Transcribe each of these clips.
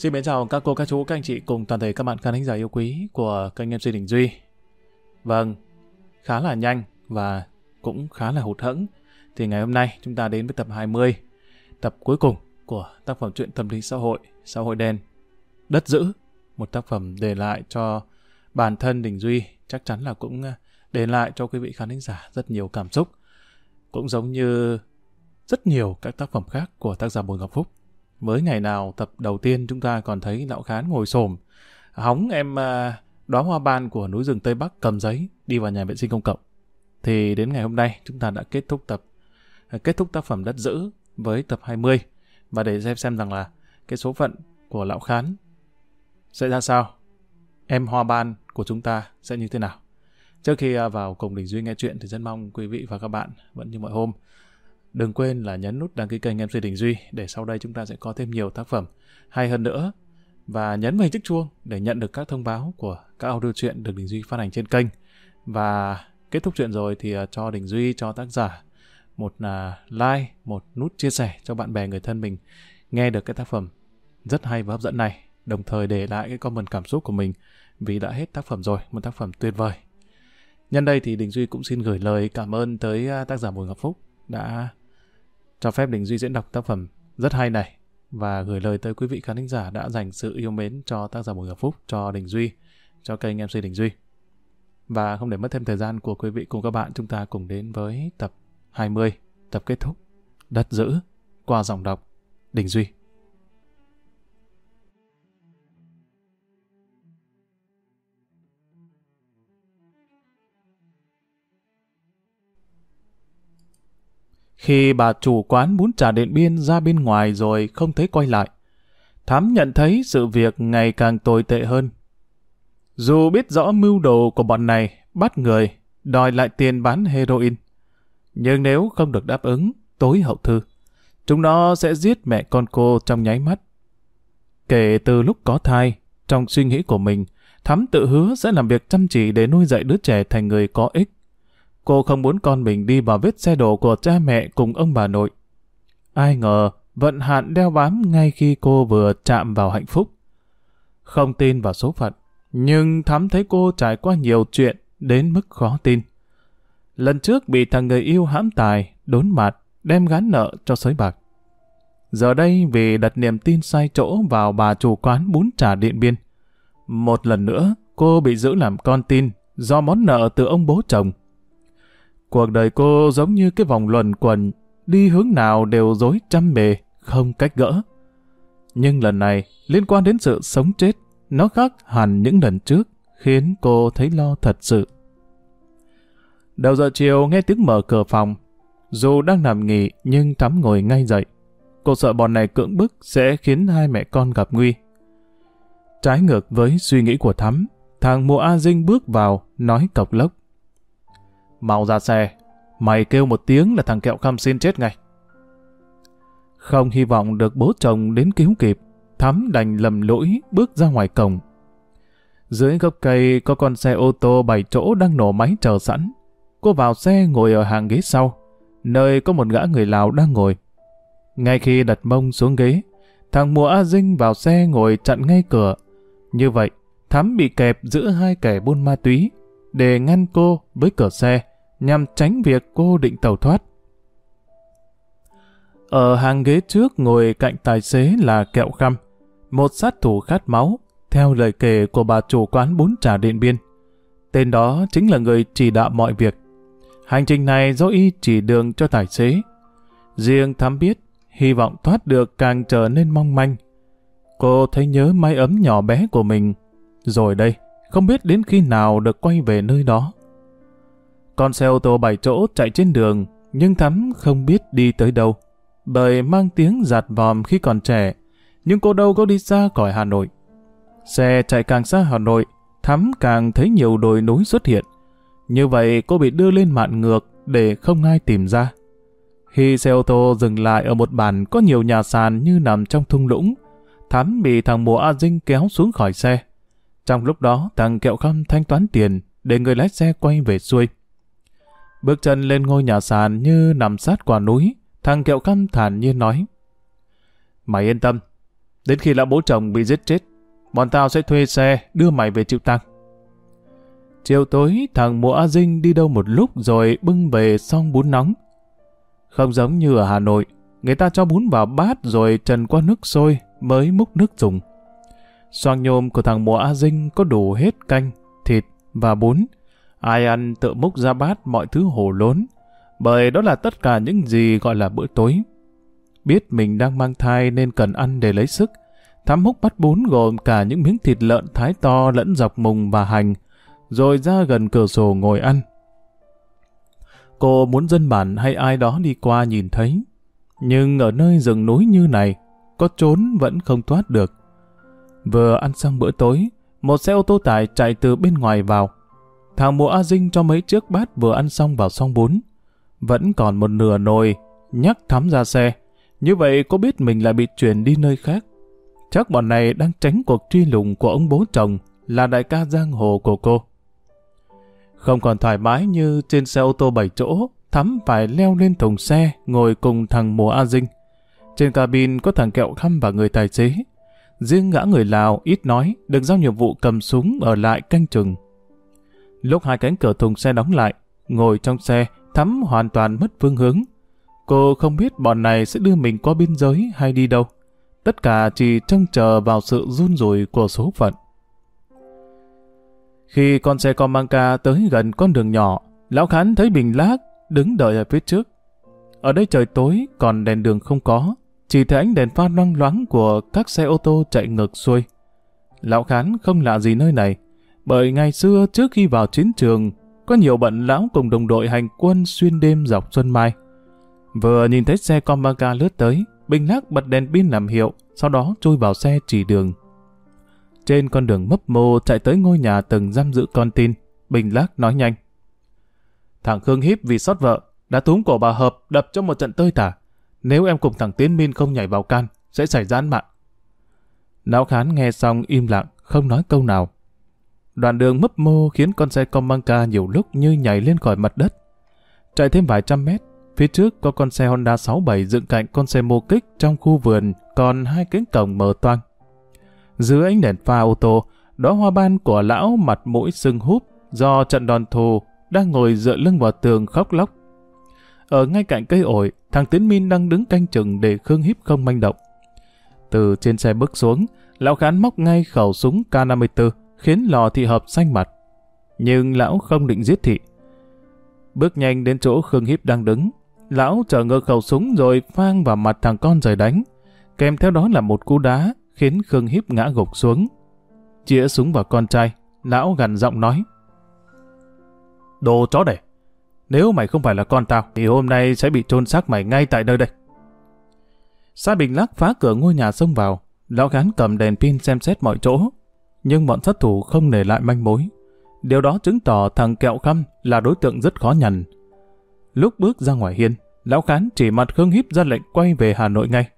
Xin mến chào các cô, các chú, các anh chị cùng toàn thể các bạn khán thính giả yêu quý của kênh MC Đình Duy. Vâng, khá là nhanh và cũng khá là hụt hẫng. Thì ngày hôm nay chúng ta đến với tập 20, tập cuối cùng của tác phẩm truyện tâm lý xã hội, xã hội đen, đất giữ. Một tác phẩm để lại cho bản thân Đình Duy chắc chắn là cũng à, để lại cho quý vị khán thính giả rất nhiều cảm xúc. Cũng giống như rất nhiều các tác phẩm khác của tác giả Bùi Ngọc Phúc. Mới ngày nào tập đầu tiên chúng ta còn thấy lão khán ngồi xổm hóng em à, đóa hoa ban của núi rừng Tây Bắc cầm giấy, đi vào nhà vệ sinh công cộng. Thì đến ngày hôm nay, chúng ta đã kết thúc tập à, kết thúc tác phẩm đất giữ với tập 20 và để xem xem rằng là cái số phận của lão khán sẽ ra sao. Em hoa ban của chúng ta sẽ như thế nào. Trước khi à, vào cùng Đình Duy nghe chuyện thì rất mong quý vị và các bạn vẫn như mọi hôm Đừng quên là nhấn nút đăng ký kênh MC Đình Duy để sau đây chúng ta sẽ có thêm nhiều tác phẩm hay hơn nữa và nhấn vào hình chiếc chuông để nhận được các thông báo của các audio truyện được Đình Duy phát hành trên kênh. Và kết thúc chuyện rồi thì à, cho Đình Duy cho tác giả một à, like, một nút chia sẻ cho bạn bè người thân mình nghe được cái tác phẩm rất hay và hấp dẫn này, đồng thời để lại cái comment cảm xúc của mình vì đã hết tác phẩm rồi, một tác phẩm tuyệt vời. Nhân đây thì Đình Duy cũng xin gửi lời cảm ơn tới à, tác giả Bùi Ngọc Phúc đã cho phép Đình Duy diễn đọc tác phẩm rất hay này và gửi lời tới quý vị khán thính giả đã dành sự yêu mến cho tác giả Bùi Ngọc Phúc, cho Đình Duy, cho kênh MC Đình Duy. Và không để mất thêm thời gian của quý vị cùng các bạn, chúng ta cùng đến với tập 20, tập kết thúc, Đất giữ, qua dòng đọc, Đình Duy. Khi bà chủ quán bún trà điện biên ra bên ngoài rồi không thấy quay lại, Thám nhận thấy sự việc ngày càng tồi tệ hơn. Dù biết rõ mưu đồ của bọn này bắt người, đòi lại tiền bán heroin, nhưng nếu không được đáp ứng, tối hậu thư, chúng nó sẽ giết mẹ con cô trong nháy mắt. Kể từ lúc có thai, trong suy nghĩ của mình, Thắm tự hứa sẽ làm việc chăm chỉ để nuôi dạy đứa trẻ thành người có ích. Cô không muốn con mình đi vào vết xe đổ của cha mẹ cùng ông bà nội. Ai ngờ, vận hạn đeo bám ngay khi cô vừa chạm vào hạnh phúc. Không tin vào số phận, nhưng thắm thấy cô trải qua nhiều chuyện đến mức khó tin. Lần trước bị thằng người yêu hãm tài, đốn mặt, đem gán nợ cho sới bạc. Giờ đây vì đặt niềm tin sai chỗ vào bà chủ quán bún trà điện biên. Một lần nữa, cô bị giữ làm con tin do món nợ từ ông bố chồng. Cuộc đời cô giống như cái vòng luẩn quẩn, đi hướng nào đều dối trăm bề, không cách gỡ. Nhưng lần này, liên quan đến sự sống chết, nó khác hẳn những lần trước, khiến cô thấy lo thật sự. Đầu giờ chiều nghe tiếng mở cửa phòng, dù đang nằm nghỉ nhưng Thắm ngồi ngay dậy. Cô sợ bọn này cưỡng bức sẽ khiến hai mẹ con gặp nguy. Trái ngược với suy nghĩ của Thắm, thằng mùa A Dinh bước vào, nói cọc lốc. Mau ra xe, mày kêu một tiếng là thằng kẹo khăm xin chết ngay. Không hy vọng được bố chồng đến cứu kịp, Thắm đành lầm lỗi bước ra ngoài cổng. Dưới gốc cây có con xe ô tô bảy chỗ đang nổ máy chờ sẵn. Cô vào xe ngồi ở hàng ghế sau, nơi có một gã người Lào đang ngồi. Ngay khi đặt mông xuống ghế, thằng mùa A Dinh vào xe ngồi chặn ngay cửa. Như vậy, Thắm bị kẹp giữa hai kẻ buôn ma túy, để ngăn cô với cửa xe, nhằm tránh việc cô định tàu thoát. Ở hàng ghế trước ngồi cạnh tài xế là kẹo khăm, một sát thủ khát máu, theo lời kể của bà chủ quán bún trà Điện Biên. Tên đó chính là người chỉ đạo mọi việc. Hành trình này do y chỉ đường cho tài xế. Riêng thám biết, hy vọng thoát được càng trở nên mong manh. Cô thấy nhớ mái ấm nhỏ bé của mình. Rồi đây, không biết đến khi nào được quay về nơi đó. Con xe ô tô bảy chỗ chạy trên đường, nhưng Thắm không biết đi tới đâu, bởi mang tiếng giạt vòm khi còn trẻ, nhưng cô đâu có đi xa khỏi Hà Nội. Xe chạy càng xa Hà Nội, Thắm càng thấy nhiều đồi núi xuất hiện. Như vậy cô bị đưa lên mạn ngược để không ai tìm ra. Khi xe ô tô dừng lại ở một bản có nhiều nhà sàn như nằm trong thung lũng, Thắm bị thằng mùa A Dinh kéo xuống khỏi xe. Trong lúc đó, thằng kẹo khăm thanh toán tiền để người lái xe quay về xuôi. Bước chân lên ngôi nhà sàn như nằm sát quả núi, thằng kẹo căm thản nhiên nói. Mày yên tâm, Đến khi lão bố chồng bị giết chết, bọn tao sẽ thuê xe đưa mày về chịu tăng. Chiều tối, thằng mùa A Dinh đi đâu một lúc rồi bưng về xong bún nóng. Không giống như ở Hà Nội, người ta cho bún vào bát rồi trần qua nước sôi mới múc nước dùng. Xoang nhôm của thằng mùa A Dinh có đủ hết canh, thịt và bún. Ai ăn tự múc ra bát mọi thứ hồ lốn, bởi đó là tất cả những gì gọi là bữa tối. Biết mình đang mang thai nên cần ăn để lấy sức. Thắm húc bát bún gồm cả những miếng thịt lợn thái to lẫn dọc mùng và hành, rồi ra gần cửa sổ ngồi ăn. Cô muốn dân bản hay ai đó đi qua nhìn thấy, nhưng ở nơi rừng núi như này, có trốn vẫn không thoát được. Vừa ăn xong bữa tối, một xe ô tô tải chạy từ bên ngoài vào. Thằng mùa A Dinh cho mấy chiếc bát vừa ăn xong vào xong bún. Vẫn còn một nửa nồi, nhắc thắm ra xe. Như vậy có biết mình lại bị chuyển đi nơi khác. Chắc bọn này đang tránh cuộc truy lùng của ông bố chồng là đại ca giang hồ của cô. Không còn thoải mái như trên xe ô tô 7 chỗ, Thắm phải leo lên thùng xe, ngồi cùng thằng mùa A Dinh. Trên cabin có thằng kẹo khăm và người tài xế. Riêng gã người Lào ít nói, được giao nhiệm vụ cầm súng ở lại canh chừng. Lúc hai cánh cửa thùng xe đóng lại, ngồi trong xe, Thắm hoàn toàn mất phương hướng. Cô không biết bọn này sẽ đưa mình qua biên giới hay đi đâu. Tất cả chỉ trông chờ vào sự run rủi của số phận. Khi con xe con mang ca tới gần con đường nhỏ, Lão Khán thấy Bình Lác đứng đợi ở phía trước. Ở đây trời tối, còn đèn đường không có, chỉ thấy ánh đèn pha loang loáng của các xe ô tô chạy ngược xuôi. Lão Khán không lạ gì nơi này, bởi ngày xưa trước khi vào chiến trường, có nhiều bận lão cùng đồng đội hành quân xuyên đêm dọc Xuân Mai. Vừa nhìn thấy xe con lướt tới, Bình Lác bật đèn pin làm hiệu, sau đó chui vào xe chỉ đường. Trên con đường mấp mô chạy tới ngôi nhà từng giam giữ con tin, Bình Lác nói nhanh. Thằng Khương Hiếp vì sót vợ, đã túm cổ bà Hợp đập cho một trận tơi tả. Nếu em cùng thằng Tiến minh không nhảy vào can, sẽ xảy ra án mạng. Lão Khán nghe xong im lặng, không nói câu nào. Đoạn đường mấp mô khiến con xe Comanca nhiều lúc như nhảy lên khỏi mặt đất. Chạy thêm vài trăm mét, phía trước có con xe Honda 67 dựng cạnh con xe mô kích trong khu vườn, còn hai cánh cổng mở toang. Dưới ánh đèn pha ô tô, đó hoa ban của lão mặt mũi sưng húp do trận đòn thù đang ngồi dựa lưng vào tường khóc lóc. Ở ngay cạnh cây ổi, thằng Tiến Min đang đứng canh chừng để Khương Hiếp không manh động. Từ trên xe bước xuống, lão khán móc ngay khẩu súng K54, khiến lò thị hợp xanh mặt. Nhưng lão không định giết thị. Bước nhanh đến chỗ Khương Hiếp đang đứng, lão chờ ngơ khẩu súng rồi phang vào mặt thằng con rời đánh. Kèm theo đó là một cú đá, khiến Khương Hiếp ngã gục xuống. Chĩa súng vào con trai, lão gằn giọng nói. Đồ chó đẻ, nếu mày không phải là con tao, thì hôm nay sẽ bị chôn xác mày ngay tại nơi đây. Sa Bình Lắc phá cửa ngôi nhà xông vào, lão gán cầm đèn pin xem xét mọi chỗ, nhưng bọn sát thủ không để lại manh mối. Điều đó chứng tỏ thằng kẹo khăm là đối tượng rất khó nhằn. Lúc bước ra ngoài hiên, lão khán chỉ mặt Khương Hiếp ra lệnh quay về Hà Nội ngay.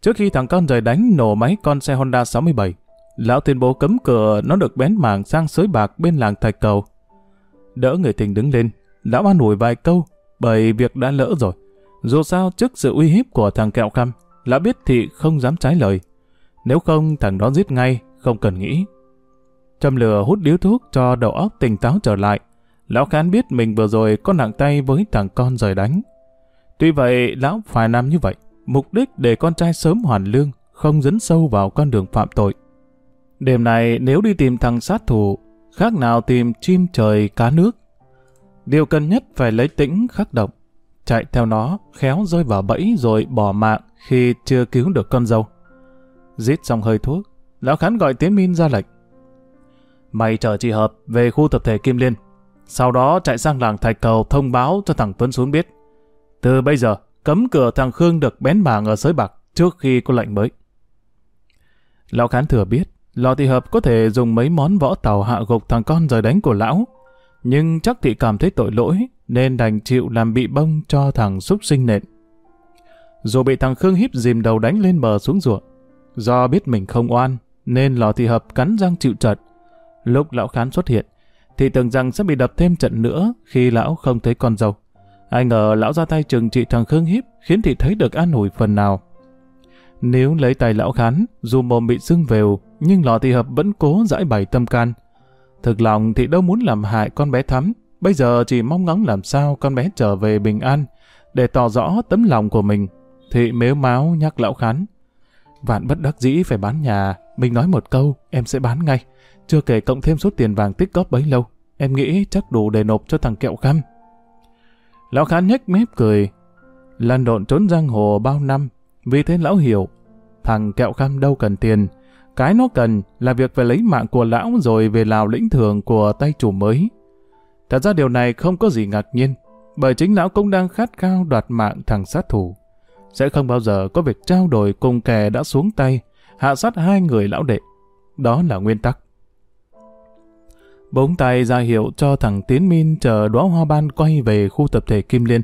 Trước khi thằng con rời đánh nổ máy con xe Honda 67, lão tuyên bố cấm cửa nó được bén mảng sang sới bạc bên làng Thạch Cầu. Đỡ người tình đứng lên, lão an ủi vài câu, bởi việc đã lỡ rồi. Dù sao trước sự uy hiếp của thằng kẹo khăm, lão biết thị không dám trái lời. Nếu không thằng đó giết ngay, không cần nghĩ. Châm lửa hút điếu thuốc cho đầu óc tỉnh táo trở lại. Lão khán biết mình vừa rồi có nặng tay với thằng con rời đánh. Tuy vậy, lão phải làm như vậy mục đích để con trai sớm hoàn lương, không dấn sâu vào con đường phạm tội. Đêm này nếu đi tìm thằng sát thủ, khác nào tìm chim trời cá nước. Điều cần nhất phải lấy tĩnh khắc động, chạy theo nó, khéo rơi vào bẫy rồi bỏ mạng khi chưa cứu được con dâu. Giết xong hơi thuốc, lão khán gọi Tiến Min ra lệnh. Mày chở chị Hợp về khu tập thể Kim Liên, sau đó chạy sang làng Thạch Cầu thông báo cho thằng Tuấn xuống biết. Từ bây giờ, cấm cửa thằng Khương được bén mảng ở sới bạc trước khi có lệnh mới. Lão Khán thừa biết, Lò Thị Hợp có thể dùng mấy món võ tàu hạ gục thằng con rời đánh của lão, nhưng chắc thị cảm thấy tội lỗi nên đành chịu làm bị bông cho thằng súc sinh nện. Dù bị thằng Khương híp dìm đầu đánh lên bờ xuống ruộng, do biết mình không oan nên Lò Thị Hợp cắn răng chịu trận. Lúc lão Khán xuất hiện, thì tưởng rằng sẽ bị đập thêm trận nữa khi lão không thấy con dâu. Ai ngờ lão ra tay trừng trị thằng Khương Hiếp khiến thị thấy được an ủi phần nào. Nếu lấy tay lão khán, dù mồm bị sưng vều, nhưng lò thị hợp vẫn cố giải bày tâm can. Thực lòng thì đâu muốn làm hại con bé thắm, bây giờ chỉ mong ngóng làm sao con bé trở về bình an, để tỏ rõ tấm lòng của mình. Thị mếu máu nhắc lão khán. Vạn bất đắc dĩ phải bán nhà, mình nói một câu, em sẽ bán ngay. Chưa kể cộng thêm số tiền vàng tích góp bấy lâu, em nghĩ chắc đủ để nộp cho thằng kẹo khăm. Lão khán nhếch mép cười, lăn độn trốn giang hồ bao năm, vì thế lão hiểu, thằng kẹo khăm đâu cần tiền, cái nó cần là việc phải lấy mạng của lão rồi về lào lĩnh thường của tay chủ mới. Thật ra điều này không có gì ngạc nhiên, bởi chính lão cũng đang khát khao đoạt mạng thằng sát thủ. Sẽ không bao giờ có việc trao đổi cùng kẻ đã xuống tay, hạ sát hai người lão đệ. Đó là nguyên tắc. Bống tay ra hiệu cho thằng Tiến Min chờ đóa hoa ban quay về khu tập thể Kim Liên.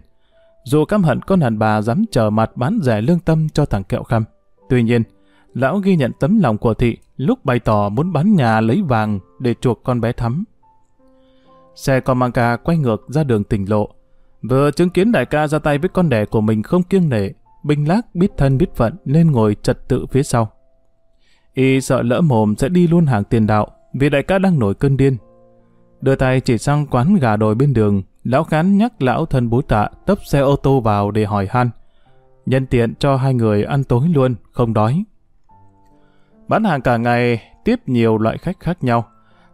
Dù căm hận con đàn bà dám chờ mặt bán rẻ lương tâm cho thằng kẹo khăm. Tuy nhiên, lão ghi nhận tấm lòng của thị lúc bày tỏ muốn bán nhà lấy vàng để chuộc con bé thắm. Xe con mang ca quay ngược ra đường tỉnh lộ. Vừa chứng kiến đại ca ra tay với con đẻ của mình không kiêng nể, Binh Lác biết thân biết phận nên ngồi trật tự phía sau. Y sợ lỡ mồm sẽ đi luôn hàng tiền đạo vì đại ca đang nổi cơn điên. Đưa tay chỉ sang quán gà đồi bên đường, lão khán nhắc lão thân bối tạ tấp xe ô tô vào để hỏi han. Nhân tiện cho hai người ăn tối luôn, không đói. Bán hàng cả ngày, tiếp nhiều loại khách khác nhau.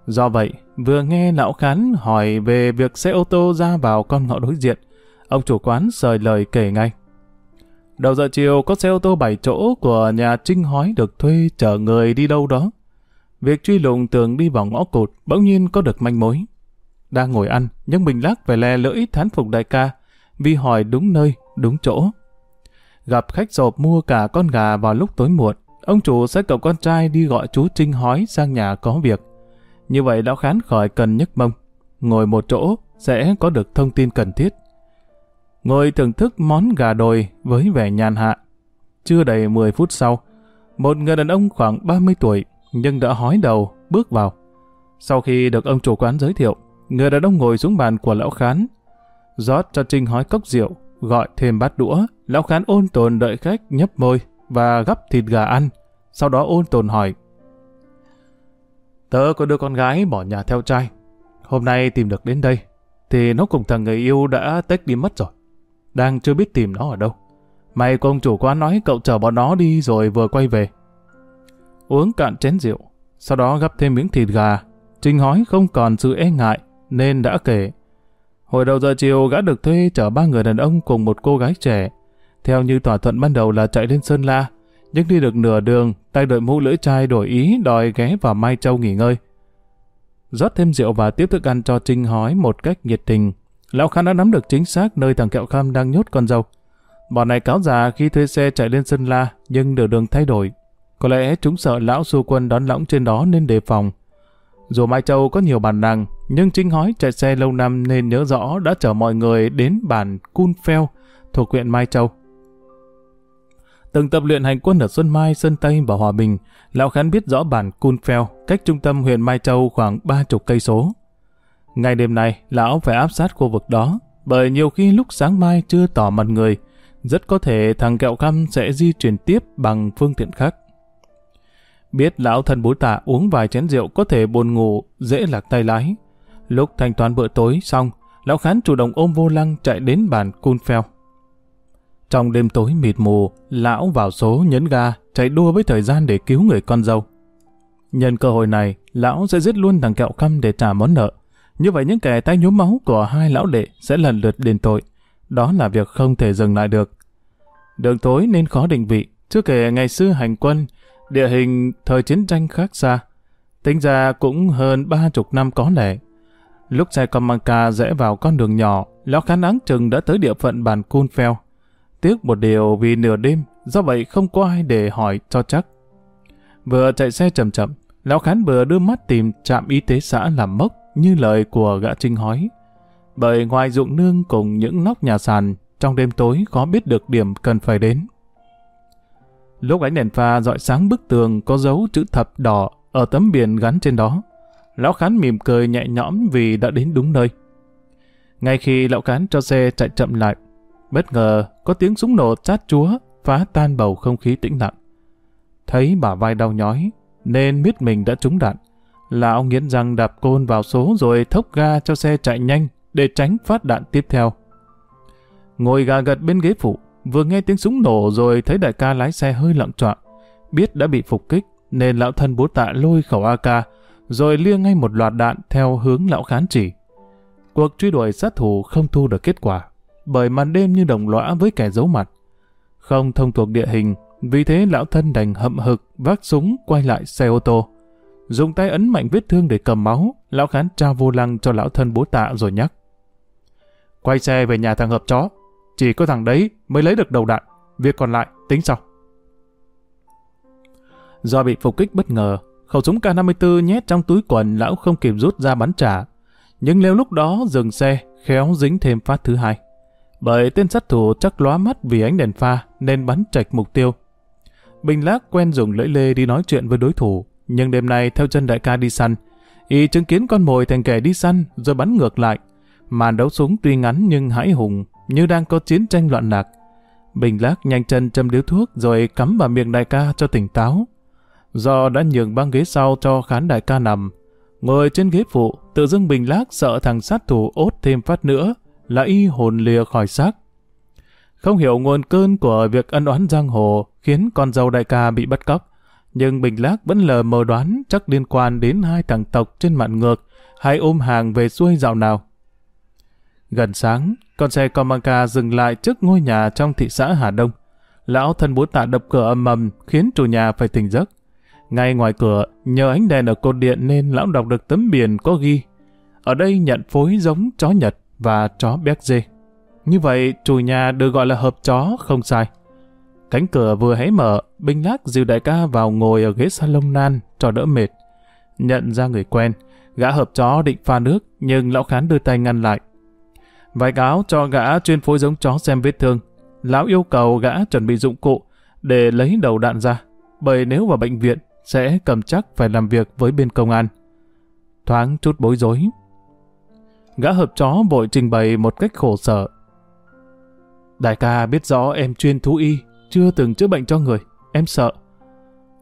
Do vậy, vừa nghe lão khán hỏi về việc xe ô tô ra vào con ngõ đối diện, ông chủ quán sời lời kể ngay. Đầu giờ chiều có xe ô tô 7 chỗ của nhà Trinh Hói được thuê chở người đi đâu đó. Việc truy lùng tường đi vào ngõ cụt bỗng nhiên có được manh mối. Đang ngồi ăn, nhưng Bình Lắc phải lè lưỡi thán phục đại ca, vì hỏi đúng nơi, đúng chỗ. Gặp khách sộp mua cả con gà vào lúc tối muộn, ông chủ sẽ cậu con trai đi gọi chú Trinh Hói sang nhà có việc. Như vậy lão khán khỏi cần nhấc mông. Ngồi một chỗ sẽ có được thông tin cần thiết ngồi thưởng thức món gà đồi với vẻ nhàn hạ. Chưa đầy 10 phút sau, một người đàn ông khoảng 30 tuổi nhưng đã hói đầu bước vào. Sau khi được ông chủ quán giới thiệu, người đàn ông ngồi xuống bàn của lão khán, rót cho Trinh hói cốc rượu, gọi thêm bát đũa, lão khán ôn tồn đợi khách nhấp môi và gắp thịt gà ăn, sau đó ôn tồn hỏi. Tớ có đứa con gái bỏ nhà theo trai, hôm nay tìm được đến đây, thì nó cùng thằng người yêu đã tách đi mất rồi đang chưa biết tìm nó ở đâu. May công chủ quán nói cậu chở bọn nó đi rồi vừa quay về. Uống cạn chén rượu, sau đó gắp thêm miếng thịt gà. Trình hói không còn sự e ngại, nên đã kể. Hồi đầu giờ chiều gã được thuê chở ba người đàn ông cùng một cô gái trẻ. Theo như thỏa thuận ban đầu là chạy lên Sơn La, nhưng đi được nửa đường, tay đội mũ lưỡi chai đổi ý đòi ghé vào Mai Châu nghỉ ngơi. rót thêm rượu và tiếp thức ăn cho Trinh hói một cách nhiệt tình, Lão Khan đã nắm được chính xác nơi thằng Kẹo Kham đang nhốt con dâu. Bọn này cáo già khi thuê xe chạy lên Sơn La, nhưng nửa đường thay đổi. Có lẽ chúng sợ lão su quân đón lõng trên đó nên đề phòng. Dù Mai Châu có nhiều bản năng, nhưng Trinh Hói chạy xe lâu năm nên nhớ rõ đã chở mọi người đến bản Cun Pheo thuộc huyện Mai Châu. Từng tập luyện hành quân ở Xuân Mai, Sơn Tây và Hòa Bình, Lão Khán biết rõ bản Cun Pheo, cách trung tâm huyện Mai Châu khoảng ba chục cây số. Ngày đêm này, lão phải áp sát khu vực đó, bởi nhiều khi lúc sáng mai chưa tỏ mặt người, rất có thể thằng kẹo căm sẽ di chuyển tiếp bằng phương tiện khác. Biết lão thân bối tạ uống vài chén rượu có thể buồn ngủ, dễ lạc tay lái. Lúc thanh toán bữa tối xong, lão khán chủ động ôm vô lăng chạy đến bàn cun phèo. Trong đêm tối mịt mù, lão vào số nhấn ga, chạy đua với thời gian để cứu người con dâu. Nhân cơ hội này, lão sẽ giết luôn thằng kẹo căm để trả món nợ. Như vậy những kẻ tay nhuốm máu của hai lão đệ sẽ lần lượt đền tội. Đó là việc không thể dừng lại được. Đường tối nên khó định vị, chưa kể ngày xưa hành quân, địa hình thời chiến tranh khác xa. Tính ra cũng hơn ba chục năm có lẽ. Lúc xe Comanca rẽ vào con đường nhỏ, lão khán áng chừng đã tới địa phận bàn Cun Phèo. Tiếc một điều vì nửa đêm, do vậy không có ai để hỏi cho chắc. Vừa chạy xe chậm chậm, lão khán vừa đưa mắt tìm trạm y tế xã làm mốc như lời của gã trinh hói. Bởi ngoài dụng nương cùng những nóc nhà sàn, trong đêm tối khó biết được điểm cần phải đến. Lúc ánh đèn pha dọi sáng bức tường có dấu chữ thập đỏ ở tấm biển gắn trên đó. Lão Khán mỉm cười nhẹ nhõm vì đã đến đúng nơi. Ngay khi lão Khán cho xe chạy chậm lại, bất ngờ có tiếng súng nổ chát chúa phá tan bầu không khí tĩnh lặng. thấy bà vai đau nhói, nên biết mình đã trúng đạn. Lão nghiến răng đạp côn vào số rồi thốc ga cho xe chạy nhanh để tránh phát đạn tiếp theo. Ngồi gà gật bên ghế phụ, vừa nghe tiếng súng nổ rồi thấy đại ca lái xe hơi lặng trọn. Biết đã bị phục kích nên lão thân bố tạ lôi khẩu AK rồi liêng ngay một loạt đạn theo hướng lão khán chỉ. Cuộc truy đuổi sát thủ không thu được kết quả bởi màn đêm như đồng lõa với kẻ giấu mặt. Không thông thuộc địa hình, vì thế lão thân đành hậm hực vác súng quay lại xe ô tô. Dùng tay ấn mạnh vết thương để cầm máu, lão khán trao vô lăng cho lão thân bố tạ rồi nhắc. Quay xe về nhà thằng hợp chó, chỉ có thằng đấy mới lấy được đầu đạn, việc còn lại tính sau. Do bị phục kích bất ngờ, khẩu súng K54 nhét trong túi quần lão không kịp rút ra bắn trả. Nhưng nếu lúc đó dừng xe, khéo dính thêm phát thứ hai. Bởi tên sát thủ chắc lóa mắt vì ánh đèn pha nên bắn trạch mục tiêu. Bình Lác quen dùng lưỡi lê đi nói chuyện với đối thủ, nhưng đêm nay theo chân đại ca đi săn, y chứng kiến con mồi thành kẻ đi săn rồi bắn ngược lại. Màn đấu súng tuy ngắn nhưng hãi hùng, như đang có chiến tranh loạn lạc. Bình Lác nhanh chân châm điếu thuốc rồi cắm vào miệng đại ca cho tỉnh táo. Do đã nhường băng ghế sau cho khán đại ca nằm, ngồi trên ghế phụ, tự dưng Bình Lác sợ thằng sát thủ ốt thêm phát nữa, là y hồn lìa khỏi xác. Không hiểu nguồn cơn của việc ân oán giang hồ khiến con dâu đại ca bị bắt cóc, nhưng Bình Lác vẫn lờ mờ đoán chắc liên quan đến hai thằng tộc trên mạn ngược hay ôm hàng về xuôi dạo nào. Gần sáng, con xe Comanca dừng lại trước ngôi nhà trong thị xã Hà Đông. Lão thân bố tạ đập cửa âm mầm khiến chủ nhà phải tỉnh giấc. Ngay ngoài cửa, nhờ ánh đèn ở cột điện nên lão đọc được tấm biển có ghi. Ở đây nhận phối giống chó Nhật và chó béc dê. Như vậy, chủ nhà được gọi là hợp chó không sai. Cánh cửa vừa hé mở, Bình Lác dìu đại ca vào ngồi ở ghế salon nan cho đỡ mệt. Nhận ra người quen, gã hợp chó định pha nước, nhưng lão khán đưa tay ngăn lại. Vài cáo cho gã chuyên phối giống chó xem vết thương. Lão yêu cầu gã chuẩn bị dụng cụ để lấy đầu đạn ra, bởi nếu vào bệnh viện sẽ cầm chắc phải làm việc với bên công an. Thoáng chút bối rối. Gã hợp chó vội trình bày một cách khổ sở. Đại ca biết rõ em chuyên thú y, chưa từng chữa bệnh cho người, em sợ.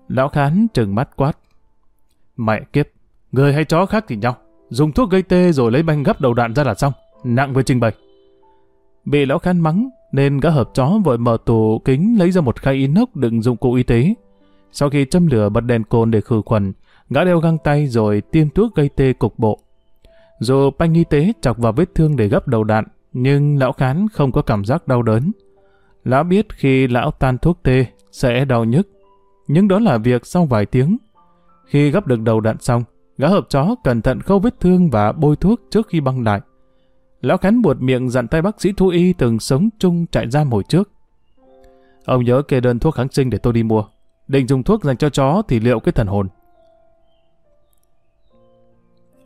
Lão khán trừng mắt quát. Mẹ kiếp, người hay chó khác thì nhau, dùng thuốc gây tê rồi lấy banh gấp đầu đạn ra là xong, nặng với trình bày. Bị lão khán mắng, nên gã hợp chó vội mở tủ kính lấy ra một khay inox đựng dụng cụ y tế. Sau khi châm lửa bật đèn cồn để khử khuẩn, gã đeo găng tay rồi tiêm thuốc gây tê cục bộ. Dù panh y tế chọc vào vết thương để gấp đầu đạn, nhưng lão khán không có cảm giác đau đớn. Lão biết khi lão tan thuốc tê sẽ đau nhức, nhưng đó là việc sau vài tiếng. Khi gấp được đầu đạn xong, gã hợp chó cẩn thận khâu vết thương và bôi thuốc trước khi băng lại. Lão Khán buột miệng dặn tay bác sĩ thú y từng sống chung trại giam hồi trước. Ông nhớ kê đơn thuốc kháng sinh để tôi đi mua. Định dùng thuốc dành cho chó thì liệu cái thần hồn.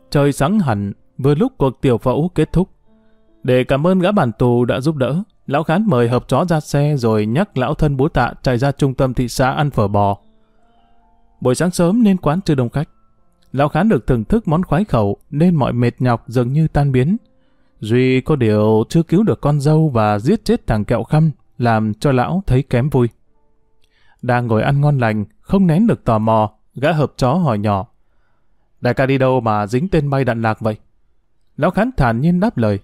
Trời sáng hẳn, vừa lúc cuộc tiểu phẫu kết thúc. Để cảm ơn gã bản tù đã giúp đỡ, lão khán mời hợp chó ra xe rồi nhắc lão thân bố tạ chạy ra trung tâm thị xã ăn phở bò. Buổi sáng sớm nên quán chưa đông khách. Lão khán được thưởng thức món khoái khẩu nên mọi mệt nhọc dường như tan biến. Duy có điều chưa cứu được con dâu và giết chết thằng kẹo khăm làm cho lão thấy kém vui. Đang ngồi ăn ngon lành, không nén được tò mò, gã hợp chó hỏi nhỏ. Đại ca đi đâu mà dính tên bay đạn lạc vậy? Lão khán thản nhiên đáp lời.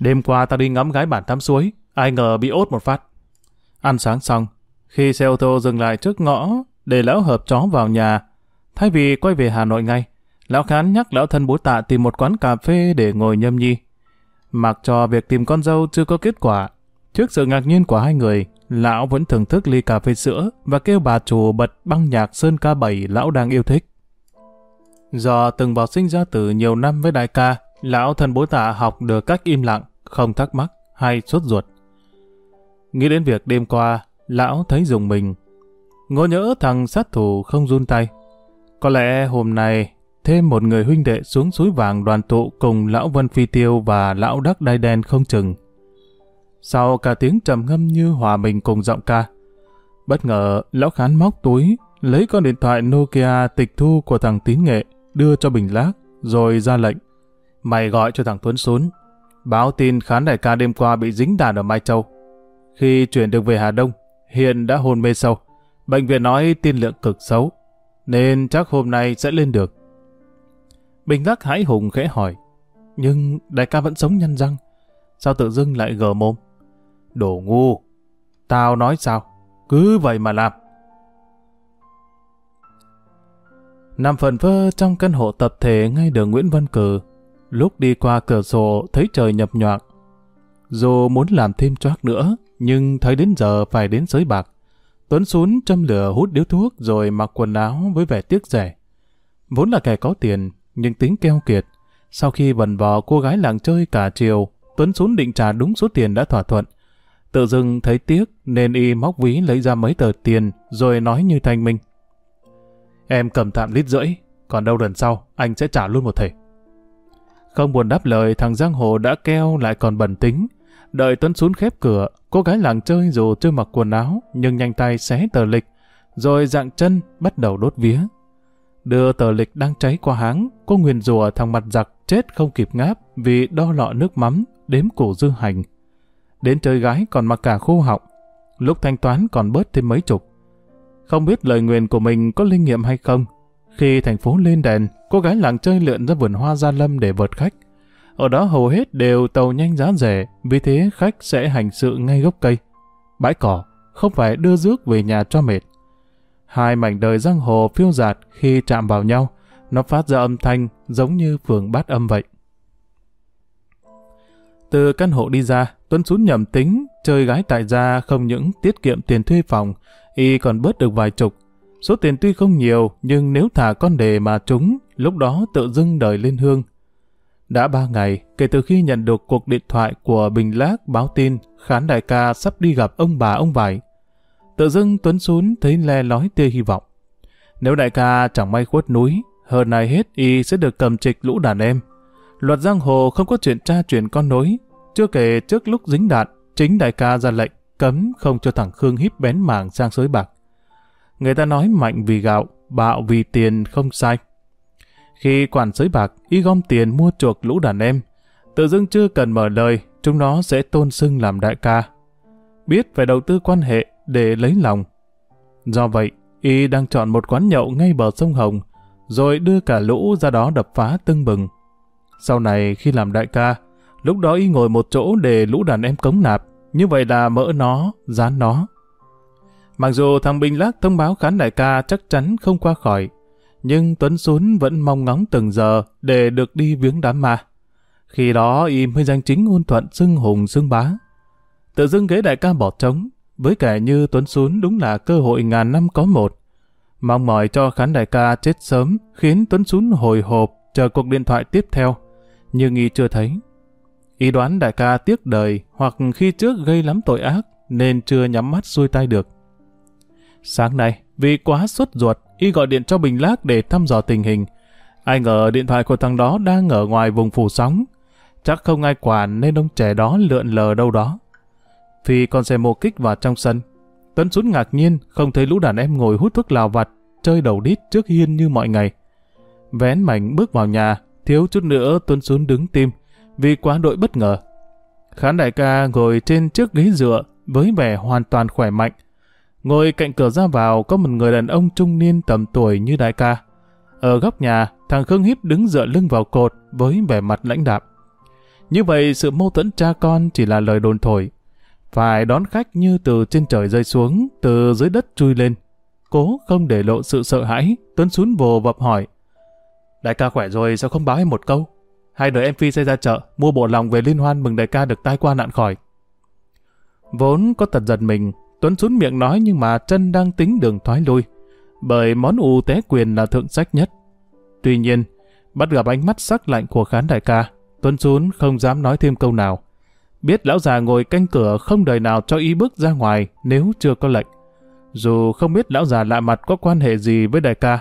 Đêm qua ta đi ngắm gái bản tắm suối, ai ngờ bị ốt một phát. Ăn sáng xong, khi xe ô tô dừng lại trước ngõ để lão hợp chó vào nhà, thay vì quay về Hà Nội ngay, lão khán nhắc lão thân bố tạ tìm một quán cà phê để ngồi nhâm nhi. Mặc cho việc tìm con dâu chưa có kết quả, trước sự ngạc nhiên của hai người, lão vẫn thưởng thức ly cà phê sữa và kêu bà chủ bật băng nhạc Sơn ca 7 lão đang yêu thích. Do từng vào sinh ra từ nhiều năm với đại ca, lão thân bố tạ học được cách im lặng, không thắc mắc hay sốt ruột. Nghĩ đến việc đêm qua, lão thấy dùng mình. Ngô nhớ thằng sát thủ không run tay. Có lẽ hôm nay thêm một người huynh đệ xuống suối vàng đoàn tụ cùng lão Vân Phi Tiêu và lão Đắc Đai Đen không chừng. Sau cả tiếng trầm ngâm như hòa mình cùng giọng ca, bất ngờ lão khán móc túi, lấy con điện thoại Nokia tịch thu của thằng tín nghệ, đưa cho Bình Lác, rồi ra lệnh. Mày gọi cho thằng Tuấn xuống, báo tin khán đại ca đêm qua bị dính đàn ở Mai Châu. Khi chuyển được về Hà Đông, hiện đã hôn mê sâu. Bệnh viện nói tiên lượng cực xấu, nên chắc hôm nay sẽ lên được. Bình Đắc hãi hùng khẽ hỏi, nhưng đại ca vẫn sống nhân răng, sao tự dưng lại gờ mồm? Đồ ngu, tao nói sao, cứ vậy mà làm. Nằm phần vơ trong căn hộ tập thể ngay đường Nguyễn Văn Cử, lúc đi qua cửa sổ thấy trời nhập nhoạng. Dù muốn làm thêm choác nữa, nhưng thấy đến giờ phải đến sới bạc. Tuấn xuống châm lửa hút điếu thuốc rồi mặc quần áo với vẻ tiếc rẻ. Vốn là kẻ có tiền, nhưng tính keo kiệt. Sau khi vần vò cô gái làng chơi cả chiều, Tuấn xuống định trả đúng số tiền đã thỏa thuận. Tự dưng thấy tiếc nên y móc ví lấy ra mấy tờ tiền rồi nói như thanh minh. Em cầm tạm lít rưỡi, còn đâu lần sau anh sẽ trả luôn một thể. Không buồn đáp lời thằng Giang Hồ đã keo lại còn bẩn tính. Đợi Tuấn xuống khép cửa, cô gái làng chơi dù chưa mặc quần áo nhưng nhanh tay xé tờ lịch, rồi dạng chân bắt đầu đốt vía. Đưa tờ lịch đang cháy qua háng, cô nguyền rùa thằng mặt giặc chết không kịp ngáp vì đo lọ nước mắm, đếm củ dư hành. Đến chơi gái còn mặc cả khô họng, lúc thanh toán còn bớt thêm mấy chục. Không biết lời nguyền của mình có linh nghiệm hay không. Khi thành phố lên đèn, cô gái làng chơi lượn ra vườn hoa gia lâm để vượt khách. Ở đó hầu hết đều tàu nhanh giá rẻ, vì thế khách sẽ hành sự ngay gốc cây. Bãi cỏ, không phải đưa rước về nhà cho mệt. Hai mảnh đời giang hồ phiêu giạt khi chạm vào nhau, nó phát ra âm thanh giống như phường bát âm vậy. Từ căn hộ đi ra, Tuấn Sún nhầm tính, chơi gái tại gia không những tiết kiệm tiền thuê phòng, y còn bớt được vài chục. Số tiền tuy không nhiều, nhưng nếu thả con đề mà trúng, lúc đó tự dưng đời lên hương. Đã ba ngày, kể từ khi nhận được cuộc điện thoại của Bình Lác báo tin Khán đại ca sắp đi gặp ông bà ông vải. Tự dưng Tuấn Sún thấy le lói tia hy vọng. Nếu đại ca chẳng may khuất núi, hơn ai hết y sẽ được cầm trịch lũ đàn em. Luật giang hồ không có chuyện tra truyền con nối. Chưa kể trước lúc dính đạn, chính đại ca ra lệnh cấm không cho thằng Khương híp bén mảng sang sới bạc. Người ta nói mạnh vì gạo, bạo vì tiền không sai. Khi quản sới bạc, y gom tiền mua chuộc lũ đàn em. Tự dưng chưa cần mở lời, chúng nó sẽ tôn xưng làm đại ca. Biết phải đầu tư quan hệ để lấy lòng. Do vậy, y đang chọn một quán nhậu ngay bờ sông Hồng, rồi đưa cả lũ ra đó đập phá tưng bừng. Sau này khi làm đại ca, lúc đó y ngồi một chỗ để lũ đàn em cống nạp, như vậy là mỡ nó, dán nó. Mặc dù thằng Bình Lác thông báo khán đại ca chắc chắn không qua khỏi, nhưng Tuấn Xuân vẫn mong ngóng từng giờ để được đi viếng đám ma. Khi đó y mới danh chính ngôn thuận xưng hùng xưng bá. Tự dưng ghế đại ca bỏ trống, với kẻ như Tuấn Xuân đúng là cơ hội ngàn năm có một. Mong mỏi cho khán đại ca chết sớm khiến Tuấn Xuân hồi hộp chờ cuộc điện thoại tiếp theo, nhưng y chưa thấy. Y đoán đại ca tiếc đời hoặc khi trước gây lắm tội ác nên chưa nhắm mắt xuôi tay được. Sáng nay, vì quá sốt ruột, y gọi điện cho Bình Lác để thăm dò tình hình. Ai ngờ điện thoại của thằng đó đang ở ngoài vùng phủ sóng. Chắc không ai quản nên ông trẻ đó lượn lờ đâu đó. Phi con xe mô kích vào trong sân. Tuấn sút ngạc nhiên không thấy lũ đàn em ngồi hút thuốc lào vặt, chơi đầu đít trước hiên như mọi ngày. Vén mảnh bước vào nhà, thiếu chút nữa Tuấn xuống đứng tim, vì quá đội bất ngờ. Khán đại ca ngồi trên chiếc ghế dựa với vẻ hoàn toàn khỏe mạnh. Ngồi cạnh cửa ra vào có một người đàn ông trung niên tầm tuổi như đại ca. Ở góc nhà, thằng Khương Hiếp đứng dựa lưng vào cột với vẻ mặt lãnh đạm. Như vậy sự mâu thuẫn cha con chỉ là lời đồn thổi. Phải đón khách như từ trên trời rơi xuống, từ dưới đất chui lên. Cố không để lộ sự sợ hãi, Tuấn xuống vồ vập hỏi. Đại ca khỏe rồi sao không báo em một câu? Hai đứa em Phi sẽ ra chợ, mua bộ lòng về liên hoan mừng đại ca được tai qua nạn khỏi. Vốn có tật giật mình, Tuấn xuống miệng nói nhưng mà chân đang tính đường thoái lui, bởi món ù té quyền là thượng sách nhất. Tuy nhiên, bắt gặp ánh mắt sắc lạnh của khán đại ca, Tuấn xuống không dám nói thêm câu nào. Biết lão già ngồi canh cửa không đời nào cho ý bước ra ngoài nếu chưa có lệnh. Dù không biết lão già lạ mặt có quan hệ gì với đại ca,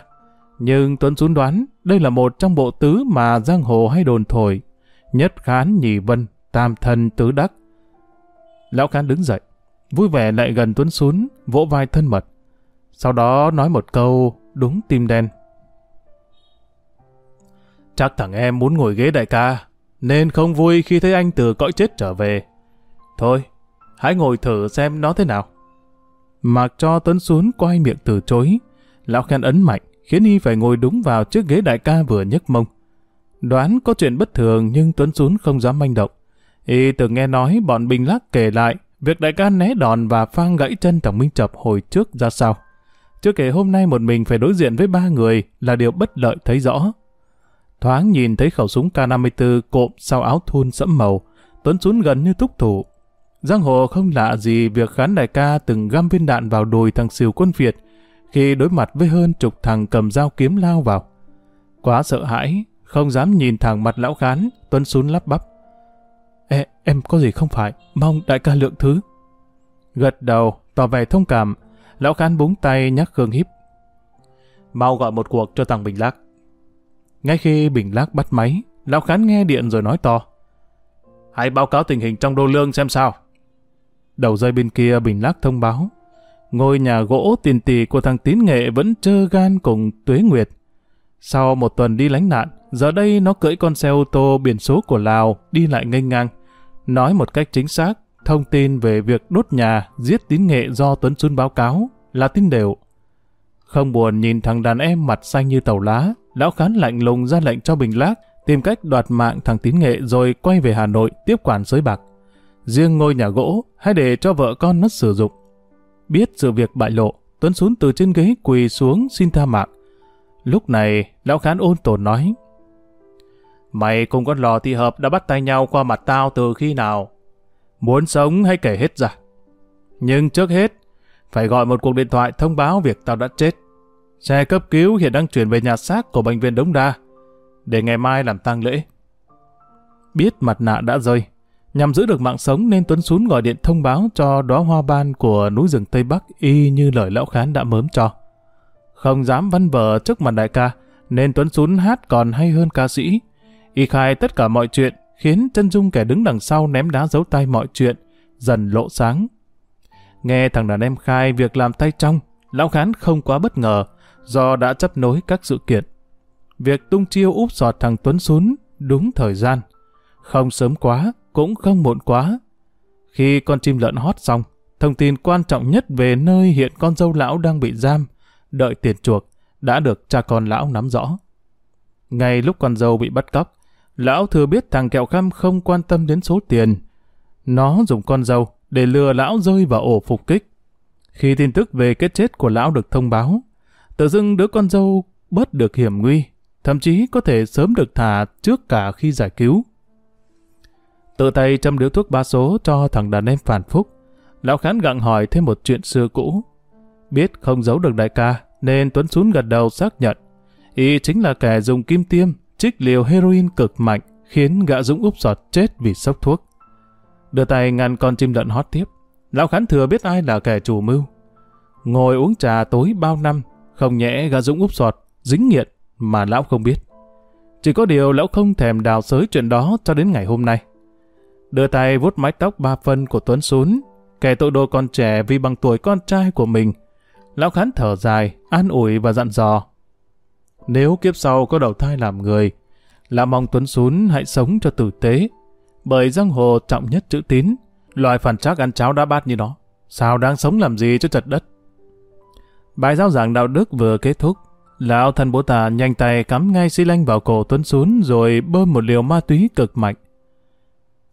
nhưng Tuấn Xuân đoán đây là một trong bộ tứ mà giang hồ hay đồn thổi. Nhất khán nhì vân, tam thân tứ đắc. Lão khán đứng dậy, vui vẻ lại gần Tuấn Xuân, vỗ vai thân mật. Sau đó nói một câu đúng tim đen. Chắc thằng em muốn ngồi ghế đại ca, nên không vui khi thấy anh từ cõi chết trở về. Thôi, hãy ngồi thử xem nó thế nào. Mặc cho Tuấn Sún quay miệng từ chối. Lão khen ấn mạnh, khiến y phải ngồi đúng vào chiếc ghế đại ca vừa nhấc mông. Đoán có chuyện bất thường nhưng Tuấn Sún không dám manh động. Y từng nghe nói bọn Bình Lắc kể lại việc đại ca né đòn và phang gãy chân Tổng Minh Chập hồi trước ra sao. Chưa kể hôm nay một mình phải đối diện với ba người là điều bất lợi thấy rõ. Thoáng nhìn thấy khẩu súng K54 cộm sau áo thun sẫm màu, Tuấn xuống gần như thúc thủ. Giang hồ không lạ gì việc khán đại ca từng găm viên đạn vào đùi thằng siêu quân Việt khi đối mặt với hơn chục thằng cầm dao kiếm lao vào. Quá sợ hãi, không dám nhìn thẳng mặt lão khán, Tuấn Xuân lắp bắp. Ê, em có gì không phải, mong đại ca lượng thứ. Gật đầu, tỏ vẻ thông cảm, lão khán búng tay nhắc Khương Hiếp. Mau gọi một cuộc cho thằng Bình Lác. Ngay khi Bình Lác bắt máy, lão khán nghe điện rồi nói to. Hãy báo cáo tình hình trong đô lương xem sao. Đầu dây bên kia Bình Lác thông báo. Ngôi nhà gỗ tiền tỷ của thằng Tín Nghệ vẫn trơ gan cùng Tuế Nguyệt. Sau một tuần đi lánh nạn, giờ đây nó cưỡi con xe ô tô biển số của Lào đi lại nghênh ngang. Nói một cách chính xác, thông tin về việc đốt nhà, giết tín nghệ do Tuấn Xuân báo cáo là tin đều. Không buồn nhìn thằng đàn em mặt xanh như tàu lá, lão khán lạnh lùng ra lệnh cho Bình Lác tìm cách đoạt mạng thằng tín nghệ rồi quay về Hà Nội tiếp quản sới bạc. Riêng ngôi nhà gỗ, hãy để cho vợ con nó sử dụng. Biết sự việc bại lộ, Tuấn xuống từ trên ghế quỳ xuống xin tha mạng. Lúc này, lão khán ôn tồn nói, Mày cùng con lò thị hợp đã bắt tay nhau qua mặt tao từ khi nào? Muốn sống hay kể hết ra? Nhưng trước hết, phải gọi một cuộc điện thoại thông báo việc tao đã chết. Xe cấp cứu hiện đang chuyển về nhà xác của bệnh viện Đống Đa, để ngày mai làm tang lễ. Biết mặt nạ đã rơi, nhằm giữ được mạng sống nên Tuấn Sún gọi điện thông báo cho đóa hoa ban của núi rừng Tây Bắc y như lời lão khán đã mớm cho. Không dám văn vở trước mặt đại ca, nên Tuấn Sún hát còn hay hơn ca sĩ. Y khai tất cả mọi chuyện, khiến chân dung kẻ đứng đằng sau ném đá giấu tay mọi chuyện, dần lộ sáng. Nghe thằng đàn em khai việc làm tay trong, lão khán không quá bất ngờ, do đã chấp nối các sự kiện. Việc tung chiêu úp sọt thằng Tuấn Sún đúng thời gian. Không sớm quá, cũng không muộn quá. Khi con chim lợn hót xong, thông tin quan trọng nhất về nơi hiện con dâu lão đang bị giam, đợi tiền chuộc, đã được cha con lão nắm rõ. Ngay lúc con dâu bị bắt cóc, lão thừa biết thằng kẹo khăm không quan tâm đến số tiền. Nó dùng con dâu để lừa lão rơi vào ổ phục kích. Khi tin tức về cái chết của lão được thông báo, tự dưng đứa con dâu bớt được hiểm nguy, thậm chí có thể sớm được thả trước cả khi giải cứu. Tự tay châm điếu thuốc ba số cho thằng đàn em phản phúc, lão khán gặng hỏi thêm một chuyện xưa cũ. Biết không giấu được đại ca, nên Tuấn Sún gật đầu xác nhận. Y chính là kẻ dùng kim tiêm, trích liều heroin cực mạnh, khiến gã Dũng úp sọt chết vì sốc thuốc. Đưa tay ngăn con chim lợn hót tiếp. Lão Khán thừa biết ai là kẻ chủ mưu. Ngồi uống trà tối bao năm, không nhẽ gã Dũng úp sọt, dính nghiện, mà lão không biết. Chỉ có điều lão không thèm đào sới chuyện đó cho đến ngày hôm nay. Đưa tay vuốt mái tóc ba phân của Tuấn xuống, kẻ tội đồ con trẻ vì bằng tuổi con trai của mình. Lão Khán thở dài, an ủi và dặn dò. Nếu kiếp sau có đầu thai làm người, là mong Tuấn Sún hãy sống cho tử tế. Bởi giang hồ trọng nhất chữ tín, loài phản trác ăn cháo đã bát như nó. Sao đang sống làm gì cho chật đất? Bài giáo giảng đạo đức vừa kết thúc, lão thần bố tà nhanh tay cắm ngay xi lanh vào cổ Tuấn Sún rồi bơm một liều ma túy cực mạnh.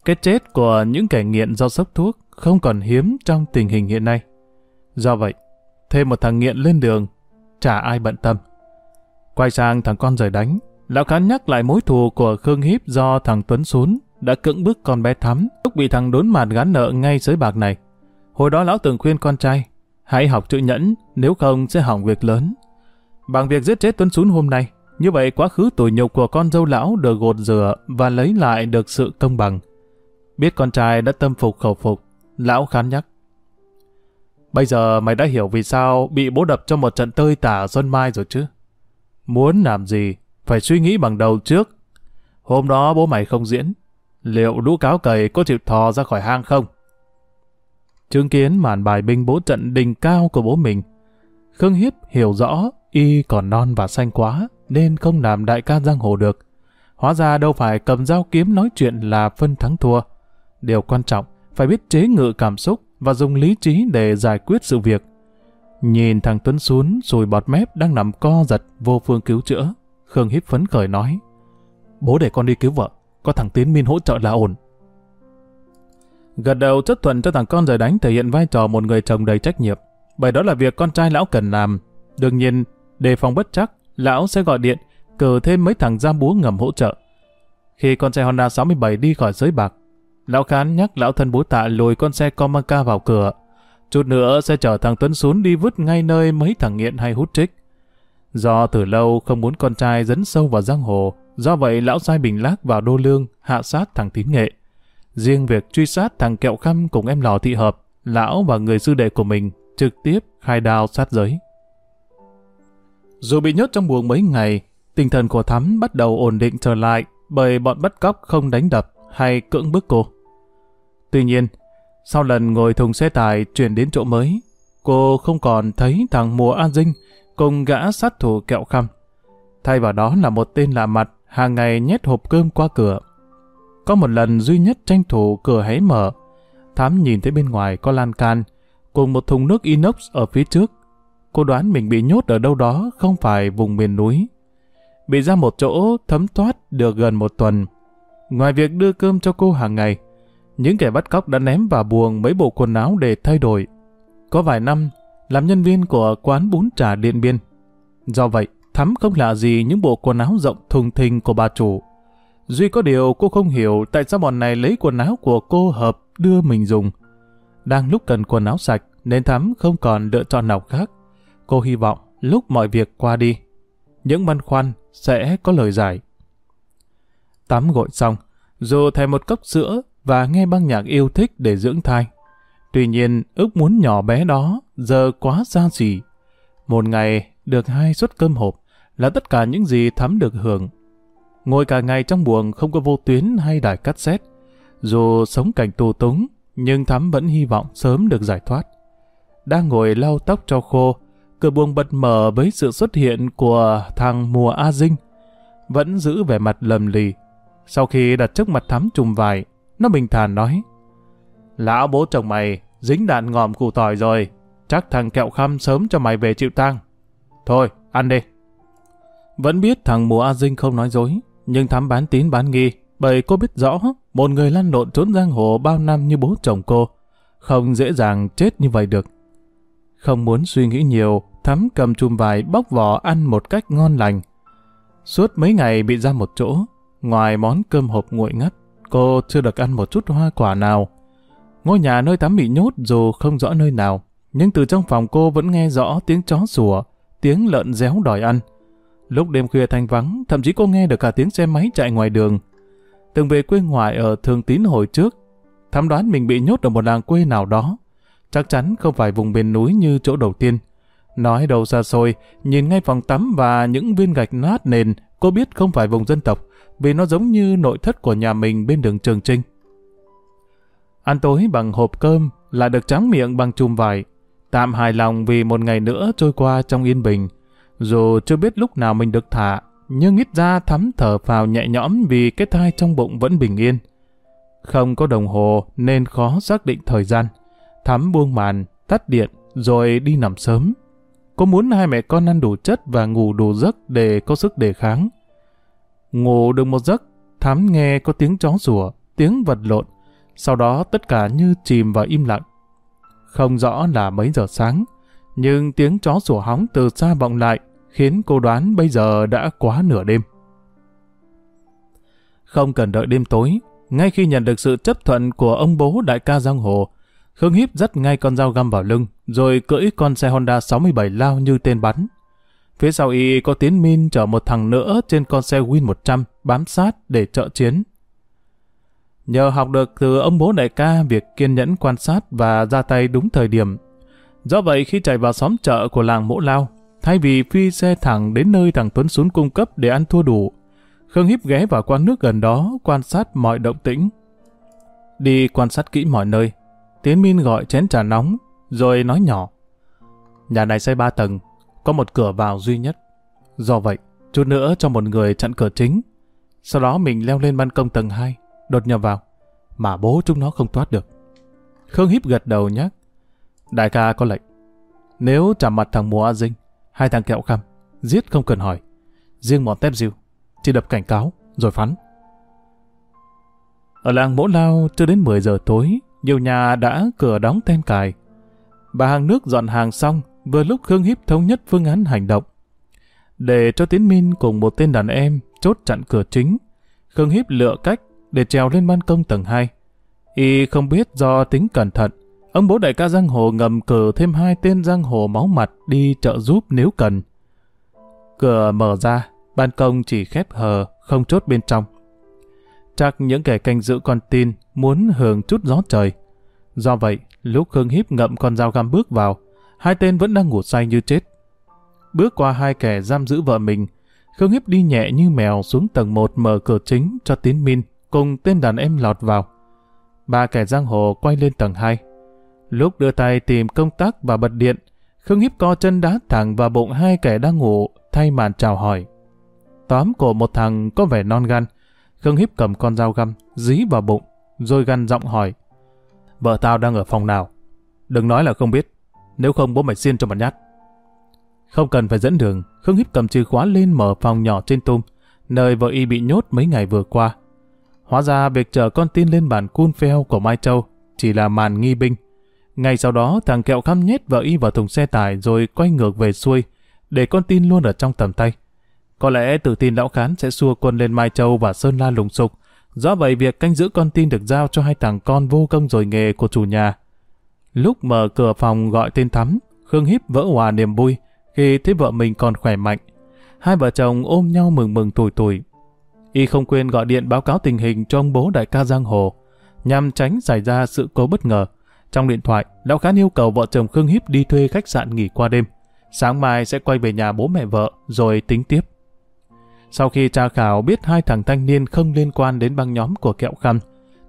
Cái chết của những kẻ nghiện do sốc thuốc không còn hiếm trong tình hình hiện nay. Do vậy, thêm một thằng nghiện lên đường, chả ai bận tâm. Quay sang thằng con rời đánh, lão khán nhắc lại mối thù của Khương Hiếp do thằng Tuấn xuống đã cưỡng bức con bé Thắm lúc bị thằng đốn mạt gán nợ ngay sới bạc này. Hồi đó lão từng khuyên con trai, hãy học chữ nhẫn, nếu không sẽ hỏng việc lớn. Bằng việc giết chết Tuấn Sún hôm nay, như vậy quá khứ tủi nhục của con dâu lão được gột rửa và lấy lại được sự công bằng. Biết con trai đã tâm phục khẩu phục, lão khán nhắc. Bây giờ mày đã hiểu vì sao bị bố đập cho một trận tơi tả Xuân Mai rồi chứ? Muốn làm gì, phải suy nghĩ bằng đầu trước. Hôm đó bố mày không diễn, liệu lũ cáo cầy có chịu thò ra khỏi hang không? Chứng kiến màn bài binh bố trận đỉnh cao của bố mình, Khương Hiếp hiểu rõ y còn non và xanh quá, nên không làm đại ca giang hồ được. Hóa ra đâu phải cầm dao kiếm nói chuyện là phân thắng thua. Điều quan trọng, phải biết chế ngự cảm xúc và dùng lý trí để giải quyết sự việc. Nhìn thằng Tuấn xuống rồi bọt mép đang nằm co giật vô phương cứu chữa. Khương híp phấn khởi nói. Bố để con đi cứu vợ, có thằng Tiến minh hỗ trợ là ổn. Gật đầu chấp thuận cho thằng con rời đánh thể hiện vai trò một người chồng đầy trách nhiệm. Bởi đó là việc con trai lão cần làm. Đương nhiên, đề phòng bất chắc, lão sẽ gọi điện, cử thêm mấy thằng giam búa ngầm hỗ trợ. Khi con xe Honda 67 đi khỏi giới bạc, lão khán nhắc lão thân bố tạ lùi con xe Comanca vào cửa. Chút nữa sẽ chở thằng Tuấn xuống đi vứt ngay nơi mấy thằng nghiện hay hút trích. Do từ lâu không muốn con trai dấn sâu vào giang hồ, do vậy lão sai Bình Lác vào đô lương hạ sát thằng Tín Nghệ. Riêng việc truy sát thằng Kẹo Khăm cùng em lò thị hợp, lão và người sư đệ của mình trực tiếp khai đao sát giới. Dù bị nhốt trong buồng mấy ngày, tinh thần của Thắm bắt đầu ổn định trở lại bởi bọn bắt cóc không đánh đập hay cưỡng bức cô. Tuy nhiên, sau lần ngồi thùng xe tải chuyển đến chỗ mới, cô không còn thấy thằng Mùa An Dinh cùng gã sát thủ kẹo khăm. Thay vào đó là một tên lạ mặt hàng ngày nhét hộp cơm qua cửa. Có một lần duy nhất tranh thủ cửa hé mở, Thám nhìn thấy bên ngoài có lan can, cùng một thùng nước inox ở phía trước. Cô đoán mình bị nhốt ở đâu đó không phải vùng miền núi. Bị ra một chỗ thấm thoát được gần một tuần. Ngoài việc đưa cơm cho cô hàng ngày, những kẻ bắt cóc đã ném vào buồng mấy bộ quần áo để thay đổi. Có vài năm, làm nhân viên của quán bún trà Điện Biên. Do vậy, Thắm không lạ gì những bộ quần áo rộng thùng thình của bà chủ. Duy có điều cô không hiểu tại sao bọn này lấy quần áo của cô hợp đưa mình dùng. Đang lúc cần quần áo sạch nên Thắm không còn lựa chọn nào khác. Cô hy vọng lúc mọi việc qua đi, những băn khoăn sẽ có lời giải. Tắm gội xong, dù thèm một cốc sữa và nghe băng nhạc yêu thích để dưỡng thai. Tuy nhiên, ước muốn nhỏ bé đó giờ quá xa xỉ. Một ngày được hai suất cơm hộp là tất cả những gì Thắm được hưởng. Ngồi cả ngày trong buồng không có vô tuyến hay đài cắt xét. Dù sống cảnh tù túng, nhưng Thắm vẫn hy vọng sớm được giải thoát. Đang ngồi lau tóc cho khô, cửa buồng bật mở với sự xuất hiện của thằng mùa A Dinh. Vẫn giữ vẻ mặt lầm lì. Sau khi đặt trước mặt Thắm trùm vải, nó bình thản nói Lão bố chồng mày dính đạn ngòm củ tỏi rồi, chắc thằng kẹo khăm sớm cho mày về chịu tang. Thôi, ăn đi. Vẫn biết thằng mùa A Dinh không nói dối, nhưng thám bán tín bán nghi, bởi cô biết rõ một người lăn lộn trốn giang hồ bao năm như bố chồng cô, không dễ dàng chết như vậy được. Không muốn suy nghĩ nhiều, thắm cầm chùm vải bóc vỏ ăn một cách ngon lành. Suốt mấy ngày bị ra một chỗ, ngoài món cơm hộp nguội ngắt, cô chưa được ăn một chút hoa quả nào. Ngôi nhà nơi tắm bị nhốt dù không rõ nơi nào, nhưng từ trong phòng cô vẫn nghe rõ tiếng chó sủa, tiếng lợn réo đòi ăn. Lúc đêm khuya thanh vắng, thậm chí cô nghe được cả tiếng xe máy chạy ngoài đường. Từng về quê ngoại ở Thường Tín hồi trước, thám đoán mình bị nhốt ở một làng quê nào đó. Chắc chắn không phải vùng miền núi như chỗ đầu tiên. Nói đầu xa xôi, nhìn ngay phòng tắm và những viên gạch nát nền, cô biết không phải vùng dân tộc, vì nó giống như nội thất của nhà mình bên đường Trường Trinh. Ăn tối bằng hộp cơm, là được trắng miệng bằng chùm vải. Tạm hài lòng vì một ngày nữa trôi qua trong yên bình. Dù chưa biết lúc nào mình được thả, nhưng ít ra thắm thở vào nhẹ nhõm vì cái thai trong bụng vẫn bình yên. Không có đồng hồ nên khó xác định thời gian. Thắm buông màn, tắt điện, rồi đi nằm sớm. Cô muốn hai mẹ con ăn đủ chất và ngủ đủ giấc để có sức đề kháng. Ngủ được một giấc, thám nghe có tiếng chó sủa, tiếng vật lộn. Sau đó tất cả như chìm vào im lặng. Không rõ là mấy giờ sáng, nhưng tiếng chó sủa hóng từ xa vọng lại, khiến cô đoán bây giờ đã quá nửa đêm. Không cần đợi đêm tối, ngay khi nhận được sự chấp thuận của ông bố đại ca Giang Hồ, Khương Hiếp dắt ngay con dao găm vào lưng, rồi cưỡi con xe Honda 67 lao như tên bắn. Phía sau y có tiến min chở một thằng nữa trên con xe Win 100 bám sát để trợ chiến. Nhờ học được từ ông bố đại ca việc kiên nhẫn quan sát và ra tay đúng thời điểm. Do vậy khi chạy vào xóm chợ của làng Mỗ Lao, thay vì phi xe thẳng đến nơi thằng Tuấn xuống cung cấp để ăn thua đủ, Khương Hiếp ghé vào quán nước gần đó quan sát mọi động tĩnh. Đi quan sát kỹ mọi nơi, Tiến Min gọi chén trà nóng, rồi nói nhỏ. Nhà này xây ba tầng, có một cửa vào duy nhất. Do vậy, chút nữa cho một người chặn cửa chính. Sau đó mình leo lên ban công tầng 2, đột nhập vào. Mà bố chúng nó không thoát được. Khương híp gật đầu nhắc. Đại ca có lệnh. Nếu chạm mặt thằng mùa A Dinh, hai thằng kẹo khăm, giết không cần hỏi. Riêng bọn tép diêu, chỉ đập cảnh cáo, rồi phắn. Ở làng Mỗ Lao chưa đến 10 giờ tối, nhiều nhà đã cửa đóng then cài. Bà hàng nước dọn hàng xong, vừa lúc Khương Hiếp thống nhất phương án hành động. Để cho Tiến Minh cùng một tên đàn em chốt chặn cửa chính, Khương Hiếp lựa cách để trèo lên ban công tầng 2. Y không biết do tính cẩn thận, ông bố đại ca giang hồ ngầm cử thêm hai tên giang hồ máu mặt đi trợ giúp nếu cần. Cửa mở ra, ban công chỉ khép hờ, không chốt bên trong. Chắc những kẻ canh giữ con tin muốn hưởng chút gió trời. Do vậy, lúc Khương Hiếp ngậm con dao găm bước vào, hai tên vẫn đang ngủ say như chết. Bước qua hai kẻ giam giữ vợ mình, Khương Hiếp đi nhẹ như mèo xuống tầng 1 mở cửa chính cho Tiến Min cùng tên đàn em lọt vào. Ba kẻ giang hồ quay lên tầng 2. Lúc đưa tay tìm công tắc và bật điện, Khương Hiếp co chân đá thẳng vào bụng hai kẻ đang ngủ, thay màn chào hỏi. Tóm cổ một thằng có vẻ non gan. Khương Hiếp cầm con dao găm, dí vào bụng, rồi gằn giọng hỏi. Vợ tao đang ở phòng nào? Đừng nói là không biết, nếu không bố mày xiên cho mặt nhát. Không cần phải dẫn đường, Khương Hiếp cầm chìa khóa lên mở phòng nhỏ trên tum, nơi vợ y bị nhốt mấy ngày vừa qua. Hóa ra việc chờ con tin lên bản cun phèo của Mai Châu chỉ là màn nghi binh. Ngay sau đó thằng kẹo khăm nhét vợ y vào thùng xe tải rồi quay ngược về xuôi, để con tin luôn ở trong tầm tay. Có lẽ tự tin lão khán sẽ xua quân lên Mai Châu và Sơn La lùng sục. Do vậy việc canh giữ con tin được giao cho hai thằng con vô công rồi nghề của chủ nhà. Lúc mở cửa phòng gọi tên Thắm, Khương Hiếp vỡ hòa niềm vui khi thấy vợ mình còn khỏe mạnh. Hai vợ chồng ôm nhau mừng mừng tuổi tuổi. Y không quên gọi điện báo cáo tình hình cho ông bố đại ca Giang Hồ, nhằm tránh xảy ra sự cố bất ngờ. Trong điện thoại, Lão Khán yêu cầu vợ chồng Khương Hiếp đi thuê khách sạn nghỉ qua đêm. Sáng mai sẽ quay về nhà bố mẹ vợ, rồi tính tiếp. Sau khi tra khảo biết hai thằng thanh niên không liên quan đến băng nhóm của kẹo khăn,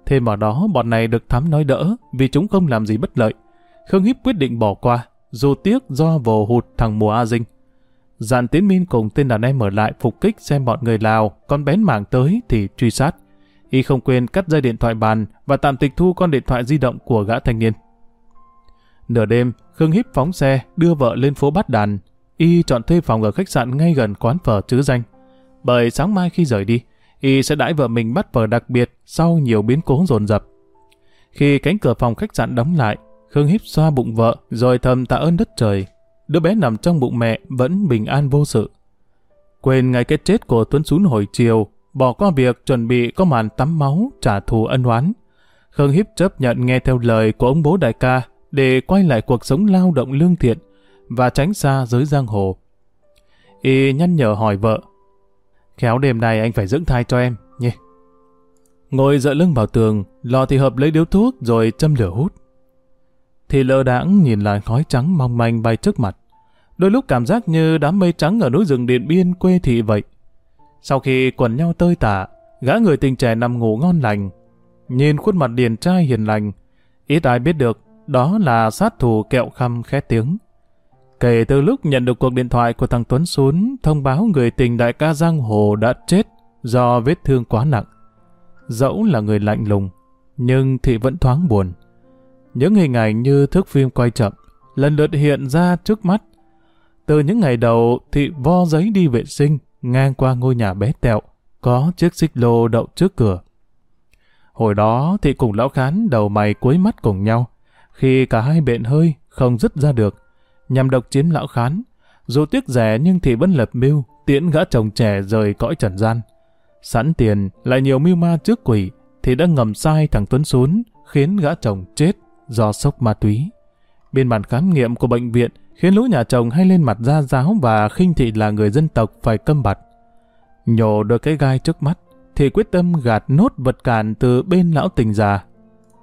thêm vào đó bọn này được thắm nói đỡ vì chúng không làm gì bất lợi. Khương Hiếp quyết định bỏ qua, dù tiếc do vồ hụt thằng mùa A Dinh. Dàn tiến minh cùng tên đàn em ở lại phục kích xem bọn người Lào con bén mảng tới thì truy sát. Y không quên cắt dây điện thoại bàn và tạm tịch thu con điện thoại di động của gã thanh niên. Nửa đêm, Khương Hiếp phóng xe đưa vợ lên phố bát đàn. Y chọn thuê phòng ở khách sạn ngay gần quán phở chứ danh. Bởi sáng mai khi rời đi, Y sẽ đãi vợ mình bắt vợ đặc biệt sau nhiều biến cố dồn dập. Khi cánh cửa phòng khách sạn đóng lại, Khương híp xoa bụng vợ rồi thầm tạ ơn đất trời. Đứa bé nằm trong bụng mẹ vẫn bình an vô sự. Quên ngày cái chết của Tuấn Sún hồi chiều, bỏ qua việc chuẩn bị có màn tắm máu trả thù ân oán. Khương híp chấp nhận nghe theo lời của ông bố đại ca để quay lại cuộc sống lao động lương thiện và tránh xa giới giang hồ. Y nhăn nhở hỏi vợ, khéo đêm nay anh phải dưỡng thai cho em, nhé. Ngồi dựa lưng vào tường, lò thì hợp lấy điếu thuốc rồi châm lửa hút thì lơ đãng nhìn lại khói trắng mong manh bay trước mặt. Đôi lúc cảm giác như đám mây trắng ở núi rừng Điện Biên quê thị vậy. Sau khi quần nhau tơi tả, gã người tình trẻ nằm ngủ ngon lành. Nhìn khuôn mặt điền trai hiền lành, ít ai biết được đó là sát thủ kẹo khăm khét tiếng. Kể từ lúc nhận được cuộc điện thoại của thằng Tuấn Sún thông báo người tình đại ca Giang Hồ đã chết do vết thương quá nặng. Dẫu là người lạnh lùng, nhưng thị vẫn thoáng buồn. Những hình ảnh như thước phim quay chậm, lần lượt hiện ra trước mắt. Từ những ngày đầu, thị vo giấy đi vệ sinh, ngang qua ngôi nhà bé tẹo, có chiếc xích lô đậu trước cửa. Hồi đó, thị cùng lão khán đầu mày cuối mắt cùng nhau, khi cả hai bện hơi, không dứt ra được, nhằm độc chiếm lão khán. Dù tiếc rẻ nhưng thị vẫn lập mưu, tiễn gã chồng trẻ rời cõi trần gian. Sẵn tiền, lại nhiều mưu ma trước quỷ, thì đã ngầm sai thằng Tuấn xuống, khiến gã chồng chết do sốc ma túy. Biên bản khám nghiệm của bệnh viện khiến lũ nhà chồng hay lên mặt ra giáo và khinh thị là người dân tộc phải câm bặt. Nhổ được cái gai trước mắt, thì quyết tâm gạt nốt vật cản từ bên lão tình già.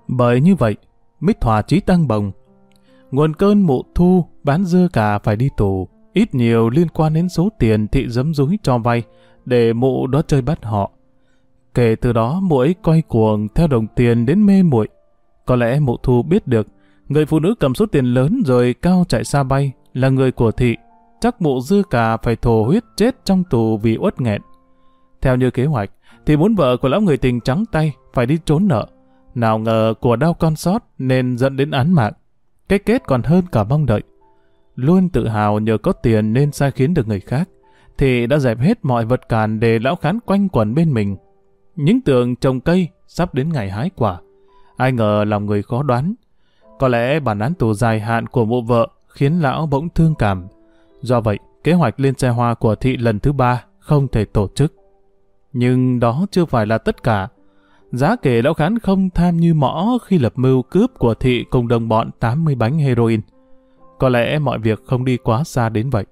Bởi như vậy, mít hòa trí tăng bồng. Nguồn cơn mụ thu bán dưa cà phải đi tù, ít nhiều liên quan đến số tiền thị dấm dúi cho vay để mụ đó chơi bắt họ. Kể từ đó mụ ấy quay cuồng theo đồng tiền đến mê muội có lẽ mụ thu biết được, người phụ nữ cầm số tiền lớn rồi cao chạy xa bay là người của thị. Chắc mụ dư cả phải thổ huyết chết trong tù vì uất nghẹn. Theo như kế hoạch, thì muốn vợ của lão người tình trắng tay phải đi trốn nợ. Nào ngờ của đau con sót nên dẫn đến án mạng. Cái kết còn hơn cả mong đợi. luôn tự hào nhờ có tiền nên sai khiến được người khác, thì đã dẹp hết mọi vật cản để lão khán quanh quẩn bên mình. Những tường trồng cây sắp đến ngày hái quả. Ai ngờ lòng người khó đoán. Có lẽ bản án tù dài hạn của mụ vợ khiến lão bỗng thương cảm. Do vậy, kế hoạch lên xe hoa của thị lần thứ ba không thể tổ chức. Nhưng đó chưa phải là tất cả. Giá kể lão khán không tham như mõ khi lập mưu cướp của thị cùng đồng bọn 80 bánh heroin. Có lẽ mọi việc không đi quá xa đến vậy.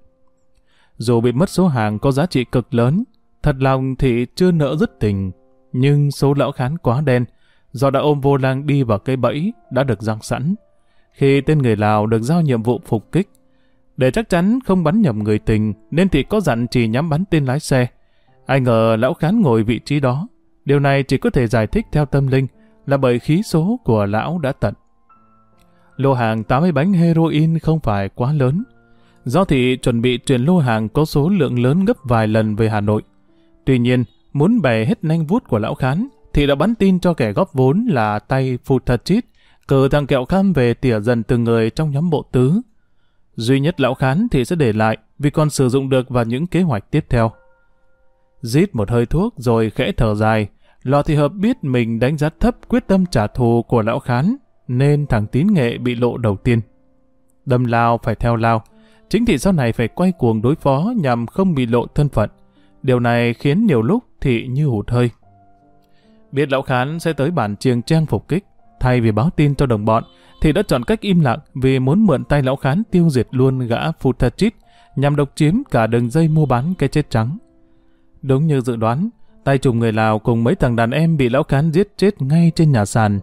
Dù bị mất số hàng có giá trị cực lớn, thật lòng thị chưa nỡ dứt tình. Nhưng số lão khán quá đen, do đã ôm vô lang đi vào cây bẫy đã được răng sẵn. Khi tên người Lào được giao nhiệm vụ phục kích, để chắc chắn không bắn nhầm người tình nên thị có dặn chỉ nhắm bắn tên lái xe. Ai ngờ lão khán ngồi vị trí đó. Điều này chỉ có thể giải thích theo tâm linh là bởi khí số của lão đã tận. Lô hàng 80 bánh heroin không phải quá lớn. Do thị chuẩn bị chuyển lô hàng có số lượng lớn gấp vài lần về Hà Nội. Tuy nhiên, muốn bè hết nanh vuốt của lão khán, thì đã bắn tin cho kẻ góp vốn là tay phụt thật chít, cờ thằng kẹo kham về tỉa dần từng người trong nhóm bộ tứ. Duy nhất lão khán thì sẽ để lại vì còn sử dụng được vào những kế hoạch tiếp theo. Rít một hơi thuốc rồi khẽ thở dài, lò thị hợp biết mình đánh giá thấp quyết tâm trả thù của lão khán, nên thằng tín nghệ bị lộ đầu tiên. Đâm lao phải theo lao, chính thị sau này phải quay cuồng đối phó nhằm không bị lộ thân phận. Điều này khiến nhiều lúc thị như hụt hơi. Biết lão khán sẽ tới bản triềng trang phục kích, thay vì báo tin cho đồng bọn, thì đã chọn cách im lặng vì muốn mượn tay lão khán tiêu diệt luôn gã Futachit nhằm độc chiếm cả đường dây mua bán cái chết trắng. Đúng như dự đoán, tay trùm người Lào cùng mấy thằng đàn em bị lão khán giết chết ngay trên nhà sàn.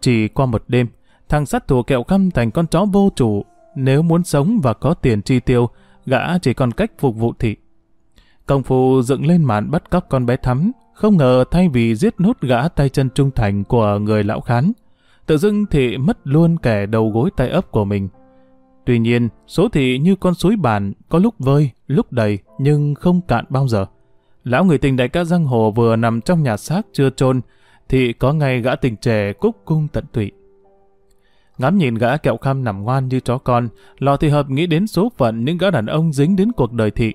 Chỉ qua một đêm, thằng sát thủ kẹo căm thành con chó vô chủ. Nếu muốn sống và có tiền chi tiêu, gã chỉ còn cách phục vụ thị. Công phu dựng lên màn bắt cóc con bé Thắm, không ngờ thay vì giết nốt gã tay chân trung thành của người lão khán, tự dưng thị mất luôn kẻ đầu gối tay ấp của mình. Tuy nhiên, số thị như con suối bàn, có lúc vơi, lúc đầy, nhưng không cạn bao giờ. Lão người tình đại ca giang hồ vừa nằm trong nhà xác chưa chôn thì có ngay gã tình trẻ cúc cung tận tụy. Ngắm nhìn gã kẹo khăm nằm ngoan như chó con, lò thị hợp nghĩ đến số phận những gã đàn ông dính đến cuộc đời thị.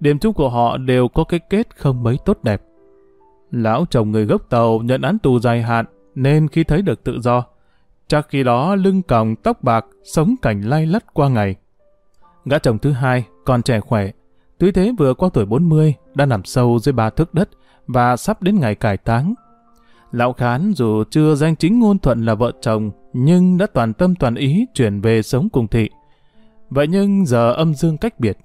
Điểm chung của họ đều có cái kết không mấy tốt đẹp. Lão chồng người gốc tàu nhận án tù dài hạn, nên khi thấy được tự do, chắc khi đó lưng còng tóc bạc, sống cảnh lay lắt qua ngày. Gã chồng thứ hai, còn trẻ khỏe, tuy thế vừa qua tuổi 40, đã nằm sâu dưới ba thước đất và sắp đến ngày cải táng. Lão Khán dù chưa danh chính ngôn thuận là vợ chồng, nhưng đã toàn tâm toàn ý chuyển về sống cùng thị. Vậy nhưng giờ âm dương cách biệt.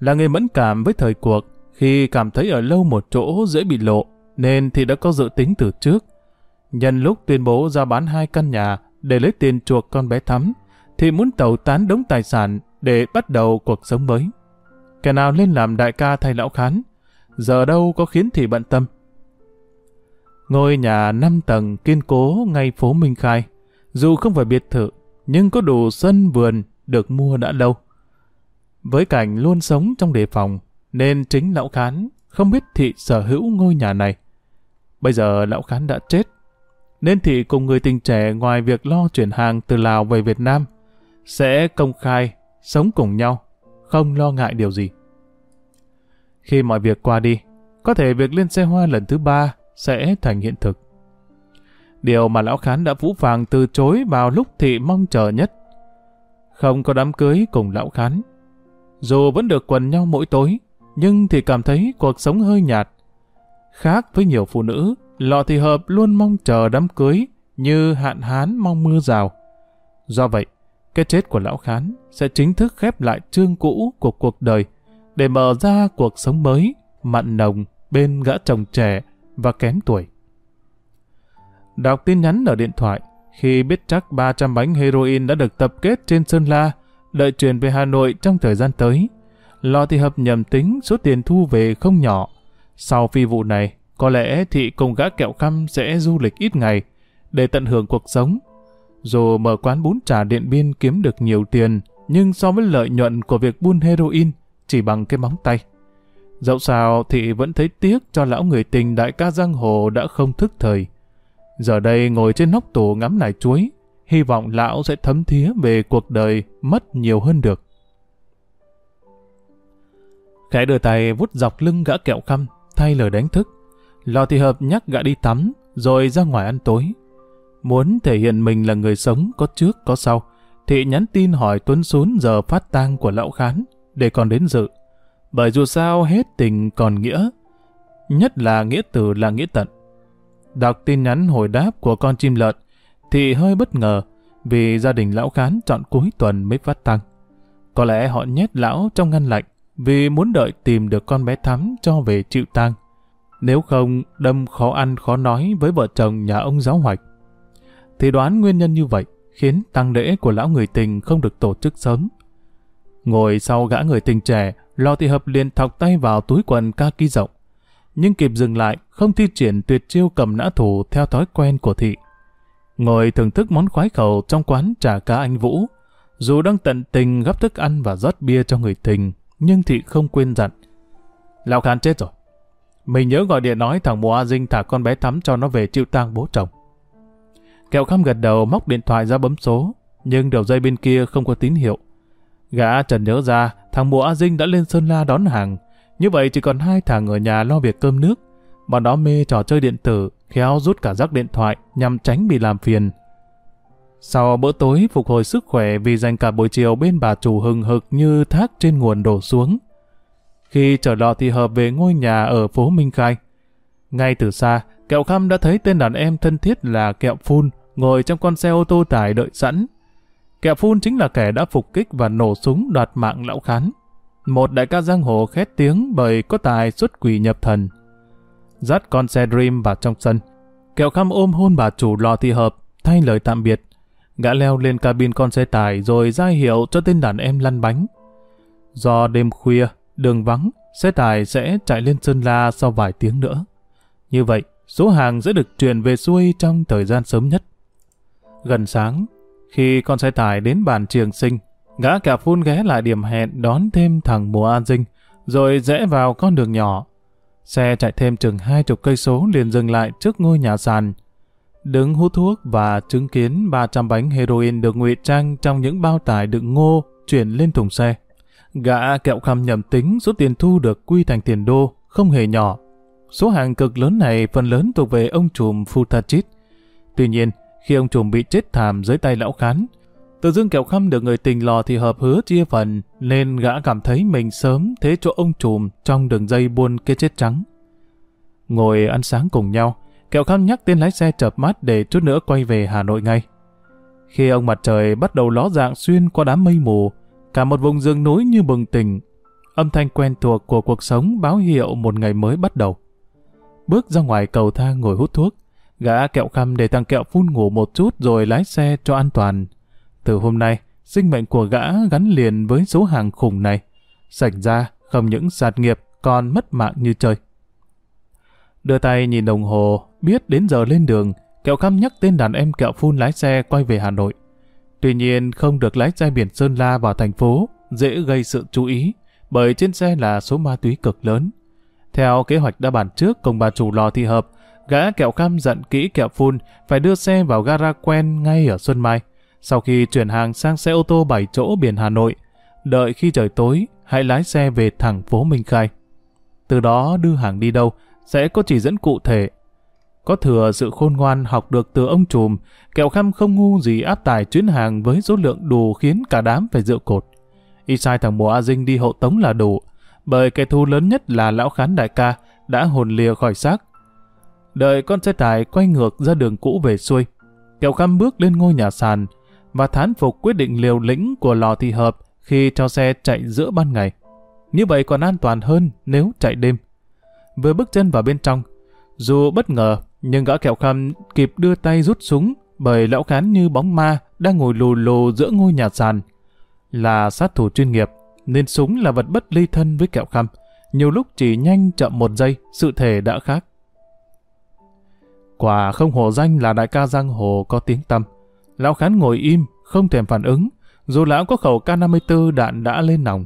Là người mẫn cảm với thời cuộc, khi cảm thấy ở lâu một chỗ dễ bị lộ, nên thị đã có dự tính từ trước. Nhân lúc tuyên bố ra bán hai căn nhà để lấy tiền chuộc con bé Thắm, thì muốn tẩu tán đống tài sản để bắt đầu cuộc sống mới. Kẻ nào lên làm đại ca thay lão khán, giờ đâu có khiến thì bận tâm. Ngôi nhà 5 tầng kiên cố ngay phố Minh Khai, dù không phải biệt thự, nhưng có đủ sân vườn được mua đã lâu. Với cảnh luôn sống trong đề phòng, nên chính lão khán không biết thị sở hữu ngôi nhà này. Bây giờ lão khán đã chết, nên thị cùng người tình trẻ ngoài việc lo chuyển hàng từ Lào về Việt Nam, sẽ công khai, sống cùng nhau, không lo ngại điều gì. Khi mọi việc qua đi, có thể việc lên xe hoa lần thứ ba sẽ thành hiện thực. Điều mà lão khán đã vũ vàng từ chối vào lúc thị mong chờ nhất. Không có đám cưới cùng lão khán. Dù vẫn được quần nhau mỗi tối, nhưng thì cảm thấy cuộc sống hơi nhạt. Khác với nhiều phụ nữ, lọ thị hợp luôn mong chờ đám cưới như hạn hán mong mưa rào. Do vậy, cái chết của lão khán sẽ chính thức khép lại chương cũ của cuộc đời để mở ra cuộc sống mới, mặn nồng bên gã chồng trẻ và kém tuổi. Đọc tin nhắn ở điện thoại, khi biết chắc 300 bánh heroin đã được tập kết trên Sơn La, đợi truyền về Hà Nội trong thời gian tới, Lò thì hợp nhầm tính số tiền thu về không nhỏ. Sau phi vụ này, có lẽ thị cùng gã kẹo khăm sẽ du lịch ít ngày để tận hưởng cuộc sống. Dù mở quán bún trà điện biên kiếm được nhiều tiền, nhưng so với lợi nhuận của việc buôn heroin chỉ bằng cái móng tay. Dẫu sao thì vẫn thấy tiếc cho lão người tình đại ca giang hồ đã không thức thời. Giờ đây ngồi trên nóc tủ ngắm nải chuối, hy vọng lão sẽ thấm thía về cuộc đời mất nhiều hơn được. Khẽ đưa tay vút dọc lưng gã kẹo khăm, thay lời đánh thức. Lò thị hợp nhắc gã đi tắm, rồi ra ngoài ăn tối. Muốn thể hiện mình là người sống có trước có sau, Thị nhắn tin hỏi Tuấn Sún giờ phát tang của lão khán, để còn đến dự. Bởi dù sao hết tình còn nghĩa, nhất là nghĩa tử là nghĩa tận. Đọc tin nhắn hồi đáp của con chim lợn, thì hơi bất ngờ vì gia đình lão khán chọn cuối tuần mới phát tăng. Có lẽ họ nhét lão trong ngăn lạnh vì muốn đợi tìm được con bé thắm cho về chịu tang. Nếu không, đâm khó ăn khó nói với vợ chồng nhà ông giáo hoạch. Thì đoán nguyên nhân như vậy khiến tăng lễ của lão người tình không được tổ chức sớm. Ngồi sau gã người tình trẻ, Lò Thị Hợp liền thọc tay vào túi quần kaki rộng. Nhưng kịp dừng lại, không thi triển tuyệt chiêu cầm nã thủ theo thói quen của thị. Ngồi thưởng thức món khoái khẩu trong quán trà cá anh Vũ. Dù đang tận tình gấp thức ăn và rót bia cho người tình, nhưng thị không quên dặn. Lão Khan chết rồi. Mình nhớ gọi điện nói thằng mùa A Dinh thả con bé tắm cho nó về chịu tang bố chồng. Kẹo khăm gật đầu móc điện thoại ra bấm số, nhưng đầu dây bên kia không có tín hiệu. Gã Trần nhớ ra, thằng mùa A Dinh đã lên Sơn La đón hàng. Như vậy chỉ còn hai thằng ở nhà lo việc cơm nước. Bọn đó mê trò chơi điện tử, khéo rút cả rác điện thoại nhằm tránh bị làm phiền. Sau bữa tối phục hồi sức khỏe vì dành cả buổi chiều bên bà chủ hừng hực như thác trên nguồn đổ xuống. Khi trở lọ thì hợp về ngôi nhà ở phố Minh Khai. Ngay từ xa, Kẹo Khăm đã thấy tên đàn em thân thiết là Kẹo Phun ngồi trong con xe ô tô tải đợi sẵn. Kẹo Phun chính là kẻ đã phục kích và nổ súng đoạt mạng lão khán. Một đại ca giang hồ khét tiếng bởi có tài xuất quỷ nhập thần. Dắt con xe Dream vào trong sân. Kẹo Khăm ôm hôn bà chủ lò thị hợp, thay lời tạm biệt. Gã leo lên cabin con xe tải rồi ra hiệu cho tên đàn em lăn bánh. Do đêm khuya, đường vắng, xe tải sẽ chạy lên Sơn La sau vài tiếng nữa. Như vậy, số hàng sẽ được chuyển về xuôi trong thời gian sớm nhất. Gần sáng, khi con xe tải đến bàn trường sinh, gã cả phun ghé lại điểm hẹn đón thêm thằng mùa an dinh, rồi rẽ vào con đường nhỏ. Xe chạy thêm chừng hai chục cây số liền dừng lại trước ngôi nhà sàn. Đứng hút thuốc và chứng kiến 300 bánh heroin được ngụy trang trong những bao tải đựng ngô chuyển lên thùng xe. Gã kẹo khăm nhầm tính số tiền thu được quy thành tiền đô, không hề nhỏ. Số hàng cực lớn này phần lớn thuộc về ông trùm Futachit. Tuy nhiên, khi ông trùm bị chết thảm dưới tay lão khán. Tự dưng kẹo khăm được người tình lò thì hợp hứa chia phần, nên gã cảm thấy mình sớm thế chỗ ông trùm trong đường dây buôn cái chết trắng. Ngồi ăn sáng cùng nhau, kẹo khăm nhắc tên lái xe chợp mắt để chút nữa quay về Hà Nội ngay. Khi ông mặt trời bắt đầu ló dạng xuyên qua đám mây mù, cả một vùng rừng núi như bừng tỉnh, âm thanh quen thuộc của cuộc sống báo hiệu một ngày mới bắt đầu. Bước ra ngoài cầu thang ngồi hút thuốc, Gã kẹo khăm để thằng kẹo phun ngủ một chút rồi lái xe cho an toàn. Từ hôm nay, sinh mệnh của gã gắn liền với số hàng khủng này. Sạch ra, không những sạt nghiệp, còn mất mạng như chơi. Đưa tay nhìn đồng hồ, biết đến giờ lên đường, kẹo khăm nhắc tên đàn em kẹo phun lái xe quay về Hà Nội. Tuy nhiên, không được lái xe biển Sơn La vào thành phố, dễ gây sự chú ý, bởi trên xe là số ma túy cực lớn. Theo kế hoạch đã bàn trước cùng bà chủ lò thị hợp, Gã kẹo cam dặn kỹ kẹo phun phải đưa xe vào gara quen ngay ở Xuân Mai. Sau khi chuyển hàng sang xe ô tô 7 chỗ biển Hà Nội, đợi khi trời tối, hãy lái xe về thẳng phố Minh Khai. Từ đó đưa hàng đi đâu, sẽ có chỉ dẫn cụ thể. Có thừa sự khôn ngoan học được từ ông trùm, kẹo khăm không ngu gì áp tải chuyến hàng với số lượng đủ khiến cả đám phải dựa cột. Y sai thằng mùa A Dinh đi hộ tống là đủ, bởi kẻ thù lớn nhất là lão khán đại ca đã hồn lìa khỏi xác Đợi con xe tải quay ngược ra đường cũ về xuôi. Kẹo khăm bước lên ngôi nhà sàn và thán phục quyết định liều lĩnh của lò thị hợp khi cho xe chạy giữa ban ngày. Như vậy còn an toàn hơn nếu chạy đêm. Vừa bước chân vào bên trong, dù bất ngờ, nhưng gã kẹo khăm kịp đưa tay rút súng bởi lão khán như bóng ma đang ngồi lù lù giữa ngôi nhà sàn. Là sát thủ chuyên nghiệp, nên súng là vật bất ly thân với kẹo khăm. Nhiều lúc chỉ nhanh chậm một giây, sự thể đã khác. Quả không hổ danh là đại ca giang hồ có tiếng tâm. Lão Khán ngồi im, không thèm phản ứng, dù lão có khẩu K-54 đạn đã lên nòng.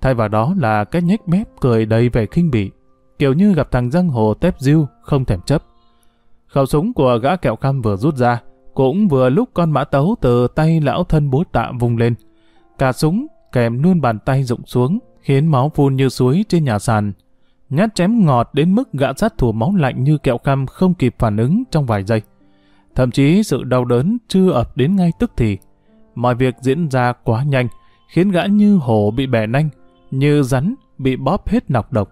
Thay vào đó là cái nhếch mép cười đầy vẻ khinh bỉ, kiểu như gặp thằng giang hồ tép diêu, không thèm chấp. Khẩu súng của gã kẹo cam vừa rút ra, cũng vừa lúc con mã tấu từ tay lão thân bố tạ vùng lên. Cả súng kèm luôn bàn tay rụng xuống, khiến máu phun như suối trên nhà sàn. Nhát chém ngọt đến mức gã sát thủ máu lạnh như kẹo cam không kịp phản ứng trong vài giây. Thậm chí sự đau đớn chưa ập đến ngay tức thì. Mọi việc diễn ra quá nhanh, khiến gã như hổ bị bẻ nanh, như rắn bị bóp hết nọc độc.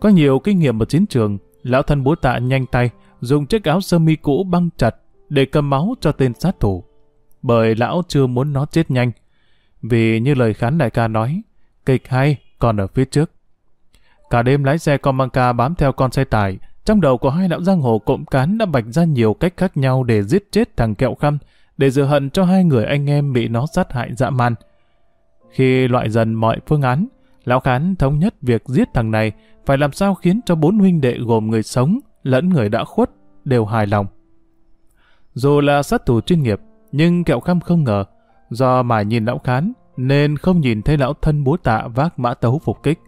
Có nhiều kinh nghiệm ở chiến trường, lão thân búa tạ nhanh tay, dùng chiếc áo sơ mi cũ băng chặt để cầm máu cho tên sát thủ. Bởi lão chưa muốn nó chết nhanh. Vì như lời khán đại ca nói, kịch hay còn ở phía trước. Cả đêm lái xe con mang ca bám theo con xe tải, trong đầu của hai lão giang hồ cộm cán đã bạch ra nhiều cách khác nhau để giết chết thằng kẹo khăm, để dự hận cho hai người anh em bị nó sát hại dã man. Khi loại dần mọi phương án, lão khán thống nhất việc giết thằng này phải làm sao khiến cho bốn huynh đệ gồm người sống lẫn người đã khuất đều hài lòng. Dù là sát thủ chuyên nghiệp, nhưng kẹo khăm không ngờ, do mà nhìn lão khán nên không nhìn thấy lão thân búa tạ vác mã tấu phục kích.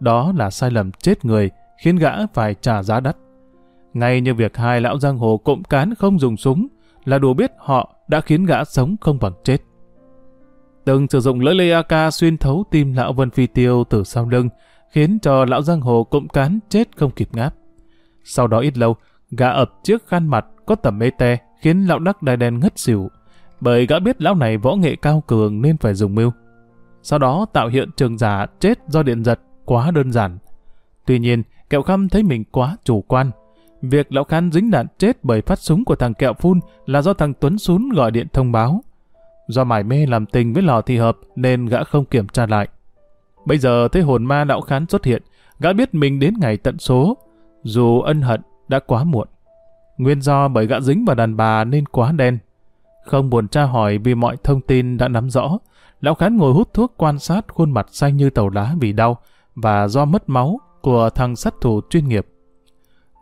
Đó là sai lầm chết người, khiến gã phải trả giá đắt. Ngay như việc hai lão giang hồ cộng cán không dùng súng là đủ biết họ đã khiến gã sống không bằng chết. Từng sử dụng lưỡi lê AK xuyên thấu tim lão Vân Phi Tiêu từ sau lưng, khiến cho lão giang hồ cộng cán chết không kịp ngáp. Sau đó ít lâu, gã ập chiếc khăn mặt có tầm mê te khiến lão đắc đai đen ngất xỉu, bởi gã biết lão này võ nghệ cao cường nên phải dùng mưu. Sau đó tạo hiện trường giả chết do điện giật quá đơn giản. Tuy nhiên, kẹo khăm thấy mình quá chủ quan. Việc lão khán dính đạn chết bởi phát súng của thằng kẹo phun là do thằng Tuấn Sún gọi điện thông báo. Do mải mê làm tình với lò thị hợp nên gã không kiểm tra lại. Bây giờ thấy hồn ma lão khán xuất hiện, gã biết mình đến ngày tận số, dù ân hận đã quá muộn. Nguyên do bởi gã dính vào đàn bà nên quá đen. Không buồn tra hỏi vì mọi thông tin đã nắm rõ, lão khán ngồi hút thuốc quan sát khuôn mặt xanh như tàu lá vì đau và do mất máu của thằng sát thủ chuyên nghiệp.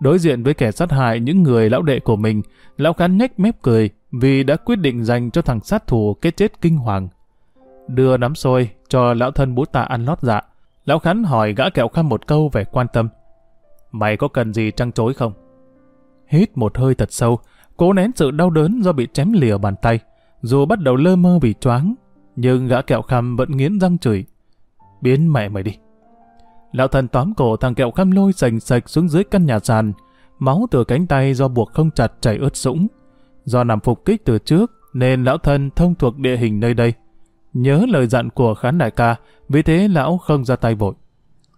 Đối diện với kẻ sát hại những người lão đệ của mình, lão khán nhếch mép cười vì đã quyết định dành cho thằng sát thủ cái chết kinh hoàng. Đưa nắm xôi cho lão thân bú tạ ăn lót dạ. Lão khán hỏi gã kẹo khăm một câu về quan tâm. Mày có cần gì trăng chối không? Hít một hơi thật sâu, cố nén sự đau đớn do bị chém lìa bàn tay. Dù bắt đầu lơ mơ vì choáng, nhưng gã kẹo khăm vẫn nghiến răng chửi. Biến mẹ mày đi. Lão thần tóm cổ thằng kẹo khăm lôi sành sạch xuống dưới căn nhà sàn. Máu từ cánh tay do buộc không chặt chảy ướt sũng. Do nằm phục kích từ trước, nên lão thân thông thuộc địa hình nơi đây. Nhớ lời dặn của khán đại ca, vì thế lão không ra tay vội.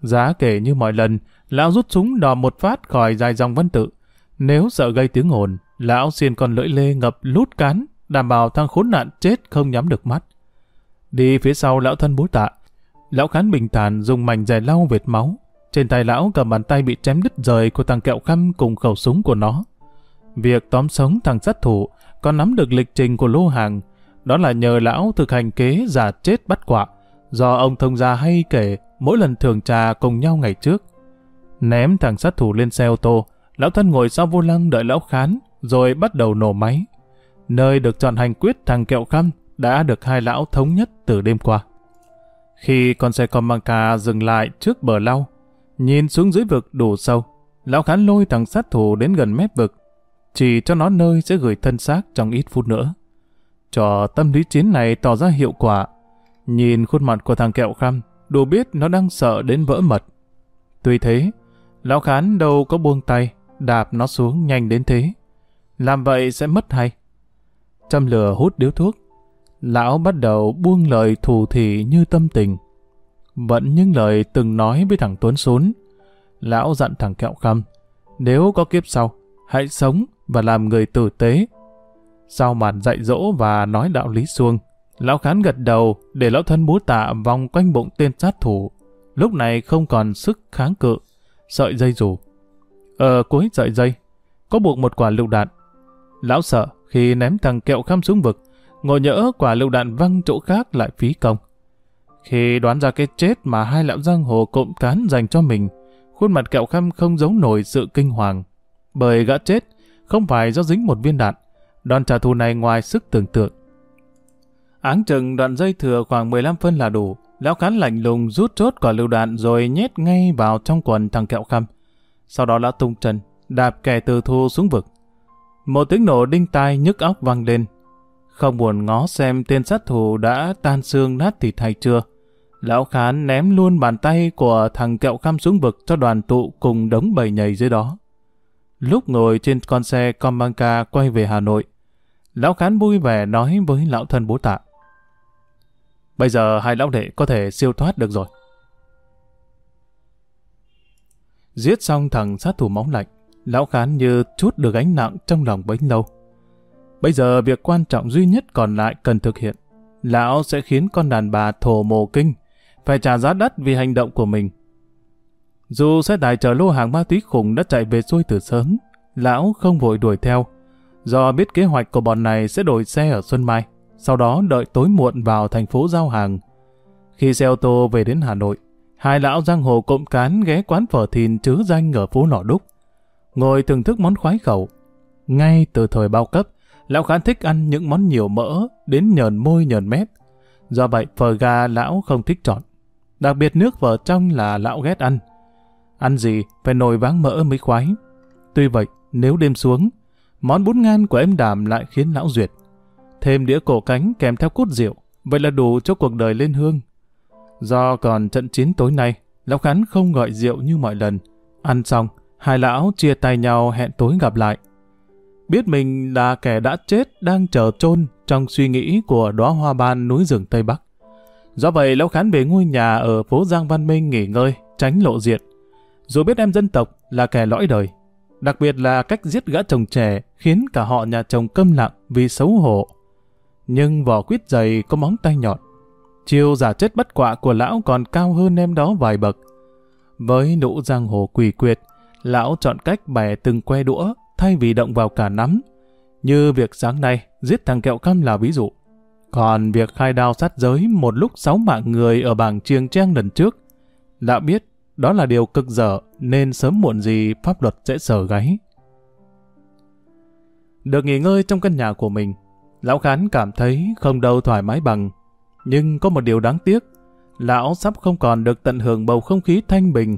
Giá kể như mọi lần, lão rút súng đò một phát khỏi dài dòng văn tự. Nếu sợ gây tiếng ồn, lão xiên con lưỡi lê ngập lút cán, đảm bảo thằng khốn nạn chết không nhắm được mắt. Đi phía sau lão thân bối tạ, lão khán bình thản dùng mảnh rẻ lau vệt máu. Trên tay lão cầm bàn tay bị chém đứt rời của thằng kẹo khăm cùng khẩu súng của nó. Việc tóm sống thằng sát thủ còn nắm được lịch trình của lô hàng, đó là nhờ lão thực hành kế giả chết bắt quạ, do ông thông gia hay kể mỗi lần thường trà cùng nhau ngày trước. Ném thằng sát thủ lên xe ô tô, lão thân ngồi sau vô lăng đợi lão khán, rồi bắt đầu nổ máy. Nơi được chọn hành quyết thằng kẹo khăm đã được hai lão thống nhất từ đêm qua. Khi con xe Comanca dừng lại trước bờ lau, nhìn xuống dưới vực đủ sâu, lão khán lôi thằng sát thủ đến gần mép vực, chỉ cho nó nơi sẽ gửi thân xác trong ít phút nữa. Trò tâm lý chiến này tỏ ra hiệu quả. Nhìn khuôn mặt của thằng kẹo khăm, đủ biết nó đang sợ đến vỡ mật. Tuy thế, lão khán đâu có buông tay, đạp nó xuống nhanh đến thế. Làm vậy sẽ mất hay. Châm lửa hút điếu thuốc, lão bắt đầu buông lời thù thị như tâm tình. Vẫn những lời từng nói với thằng Tuấn Sốn. Lão dặn thằng kẹo khăm, nếu có kiếp sau, hãy sống và làm người tử tế. Sau màn dạy dỗ và nói đạo lý xuông, lão khán gật đầu để lão thân búa tạ vòng quanh bụng tên sát thủ. Lúc này không còn sức kháng cự, sợi dây rủ. Ờ, Ở cuối sợi dây, có buộc một quả lựu đạn. Lão sợ khi ném thằng kẹo khăm xuống vực, ngồi nhỡ quả lựu đạn văng chỗ khác lại phí công. Khi đoán ra cái chết mà hai lão giang hồ cộng cán dành cho mình, khuôn mặt kẹo khăm không giấu nổi sự kinh hoàng. Bởi gã chết không phải do dính một viên đạn, đòn trả thù này ngoài sức tưởng tượng. Áng chừng đoạn dây thừa khoảng 15 phân là đủ, lão khán lạnh lùng rút chốt quả lựu đạn rồi nhét ngay vào trong quần thằng kẹo khăm. Sau đó lão tung chân, đạp kẻ từ thu xuống vực. Một tiếng nổ đinh tai nhức óc vang lên. Không buồn ngó xem tên sát thủ đã tan xương nát thịt hay chưa. Lão Khán ném luôn bàn tay của thằng kẹo khăm xuống vực cho đoàn tụ cùng đống bầy nhầy dưới đó. Lúc ngồi trên con xe Combanca quay về Hà Nội, Lão Khán vui vẻ nói với lão thân bố tạ. Bây giờ hai lão đệ có thể siêu thoát được rồi. Giết xong thằng sát thủ máu lạnh, lão khán như chút được gánh nặng trong lòng bấy lâu. Bây giờ việc quan trọng duy nhất còn lại cần thực hiện. Lão sẽ khiến con đàn bà thổ mồ kinh, phải trả giá đắt vì hành động của mình. Dù xe tải chở lô hàng ma túy khủng đã chạy về xuôi từ sớm, lão không vội đuổi theo, do biết kế hoạch của bọn này sẽ đổi xe ở Xuân Mai, sau đó đợi tối muộn vào thành phố giao hàng. Khi xe ô tô về đến Hà Nội, hai lão giang hồ cộng cán ghé quán phở thìn chứa danh ở phố Lò Đúc, ngồi thưởng thức món khoái khẩu. Ngay từ thời bao cấp, lão khá thích ăn những món nhiều mỡ, đến nhờn môi nhờn mép. Do vậy, phở gà lão không thích chọn. Đặc biệt nước phở trong là lão ghét ăn. Ăn gì, phải nồi váng mỡ mới khoái. Tuy vậy, nếu đêm xuống, món bún ngan của em đàm lại khiến lão duyệt. Thêm đĩa cổ cánh kèm theo cút rượu, vậy là đủ cho cuộc đời lên hương. Do còn trận chiến tối nay, lão khán không gọi rượu như mọi lần. Ăn xong, hai lão chia tay nhau hẹn tối gặp lại. Biết mình là kẻ đã chết đang chờ chôn trong suy nghĩ của đóa hoa ban núi rừng Tây Bắc. Do vậy lão khán về ngôi nhà ở phố Giang Văn Minh nghỉ ngơi, tránh lộ diện. Dù biết em dân tộc là kẻ lõi đời, đặc biệt là cách giết gã chồng trẻ khiến cả họ nhà chồng câm lặng vì xấu hổ. Nhưng vỏ quýt dày có móng tay nhọn. Chiều giả chết bất quạ của lão còn cao hơn em đó vài bậc. Với nụ giang hồ quỷ quyệt, lão chọn cách bẻ từng que đũa thay vì động vào cả nắm. Như việc sáng nay, giết thằng kẹo căm là ví dụ. Còn việc khai đao sát giới một lúc sáu mạng người ở bảng chiêng trang lần trước, đã biết đó là điều cực dở nên sớm muộn gì pháp luật sẽ sờ gáy. Được nghỉ ngơi trong căn nhà của mình, lão khán cảm thấy không đâu thoải mái bằng. Nhưng có một điều đáng tiếc, lão sắp không còn được tận hưởng bầu không khí thanh bình.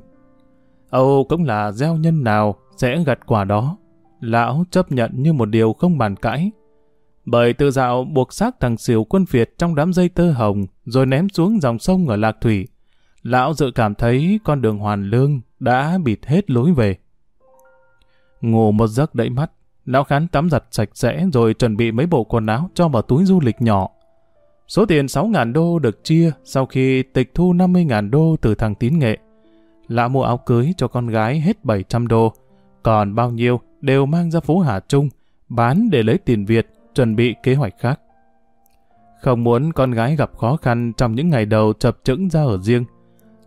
Âu cũng là gieo nhân nào sẽ gặt quả đó. Lão chấp nhận như một điều không bàn cãi. Bởi tự dạo buộc xác thằng xỉu quân Việt trong đám dây tơ hồng rồi ném xuống dòng sông ở Lạc Thủy. Lão dự cảm thấy con đường hoàn lương đã bịt hết lối về. Ngủ một giấc đẫy mắt, lão khán tắm giặt sạch sẽ rồi chuẩn bị mấy bộ quần áo cho vào túi du lịch nhỏ. Số tiền 6.000 đô được chia sau khi tịch thu 50.000 đô từ thằng tín nghệ. Lão mua áo cưới cho con gái hết 700 đô, còn bao nhiêu đều mang ra phố Hà Trung, bán để lấy tiền Việt, chuẩn bị kế hoạch khác. Không muốn con gái gặp khó khăn trong những ngày đầu chập chững ra ở riêng,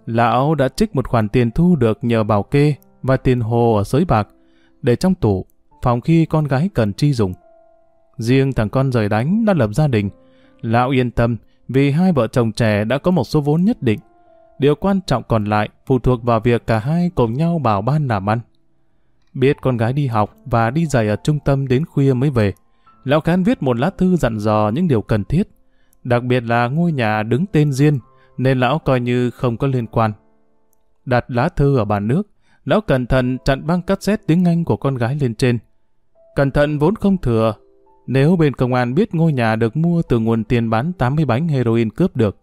lão đã trích một khoản tiền thu được nhờ bảo kê và tiền hồ ở sới bạc để trong tủ, phòng khi con gái cần chi dùng. Riêng thằng con rời đánh đã lập gia đình, lão yên tâm vì hai vợ chồng trẻ đã có một số vốn nhất định. Điều quan trọng còn lại phụ thuộc vào việc cả hai cùng nhau bảo ban làm ăn. Biết con gái đi học và đi dạy ở trung tâm đến khuya mới về, lão khán viết một lá thư dặn dò những điều cần thiết, đặc biệt là ngôi nhà đứng tên riêng, nên lão coi như không có liên quan. Đặt lá thư ở bàn nước, lão cẩn thận chặn băng cassette tiếng Anh của con gái lên trên. Cẩn thận vốn không thừa, nếu bên công an biết ngôi nhà được mua từ nguồn tiền bán 80 bánh heroin cướp được,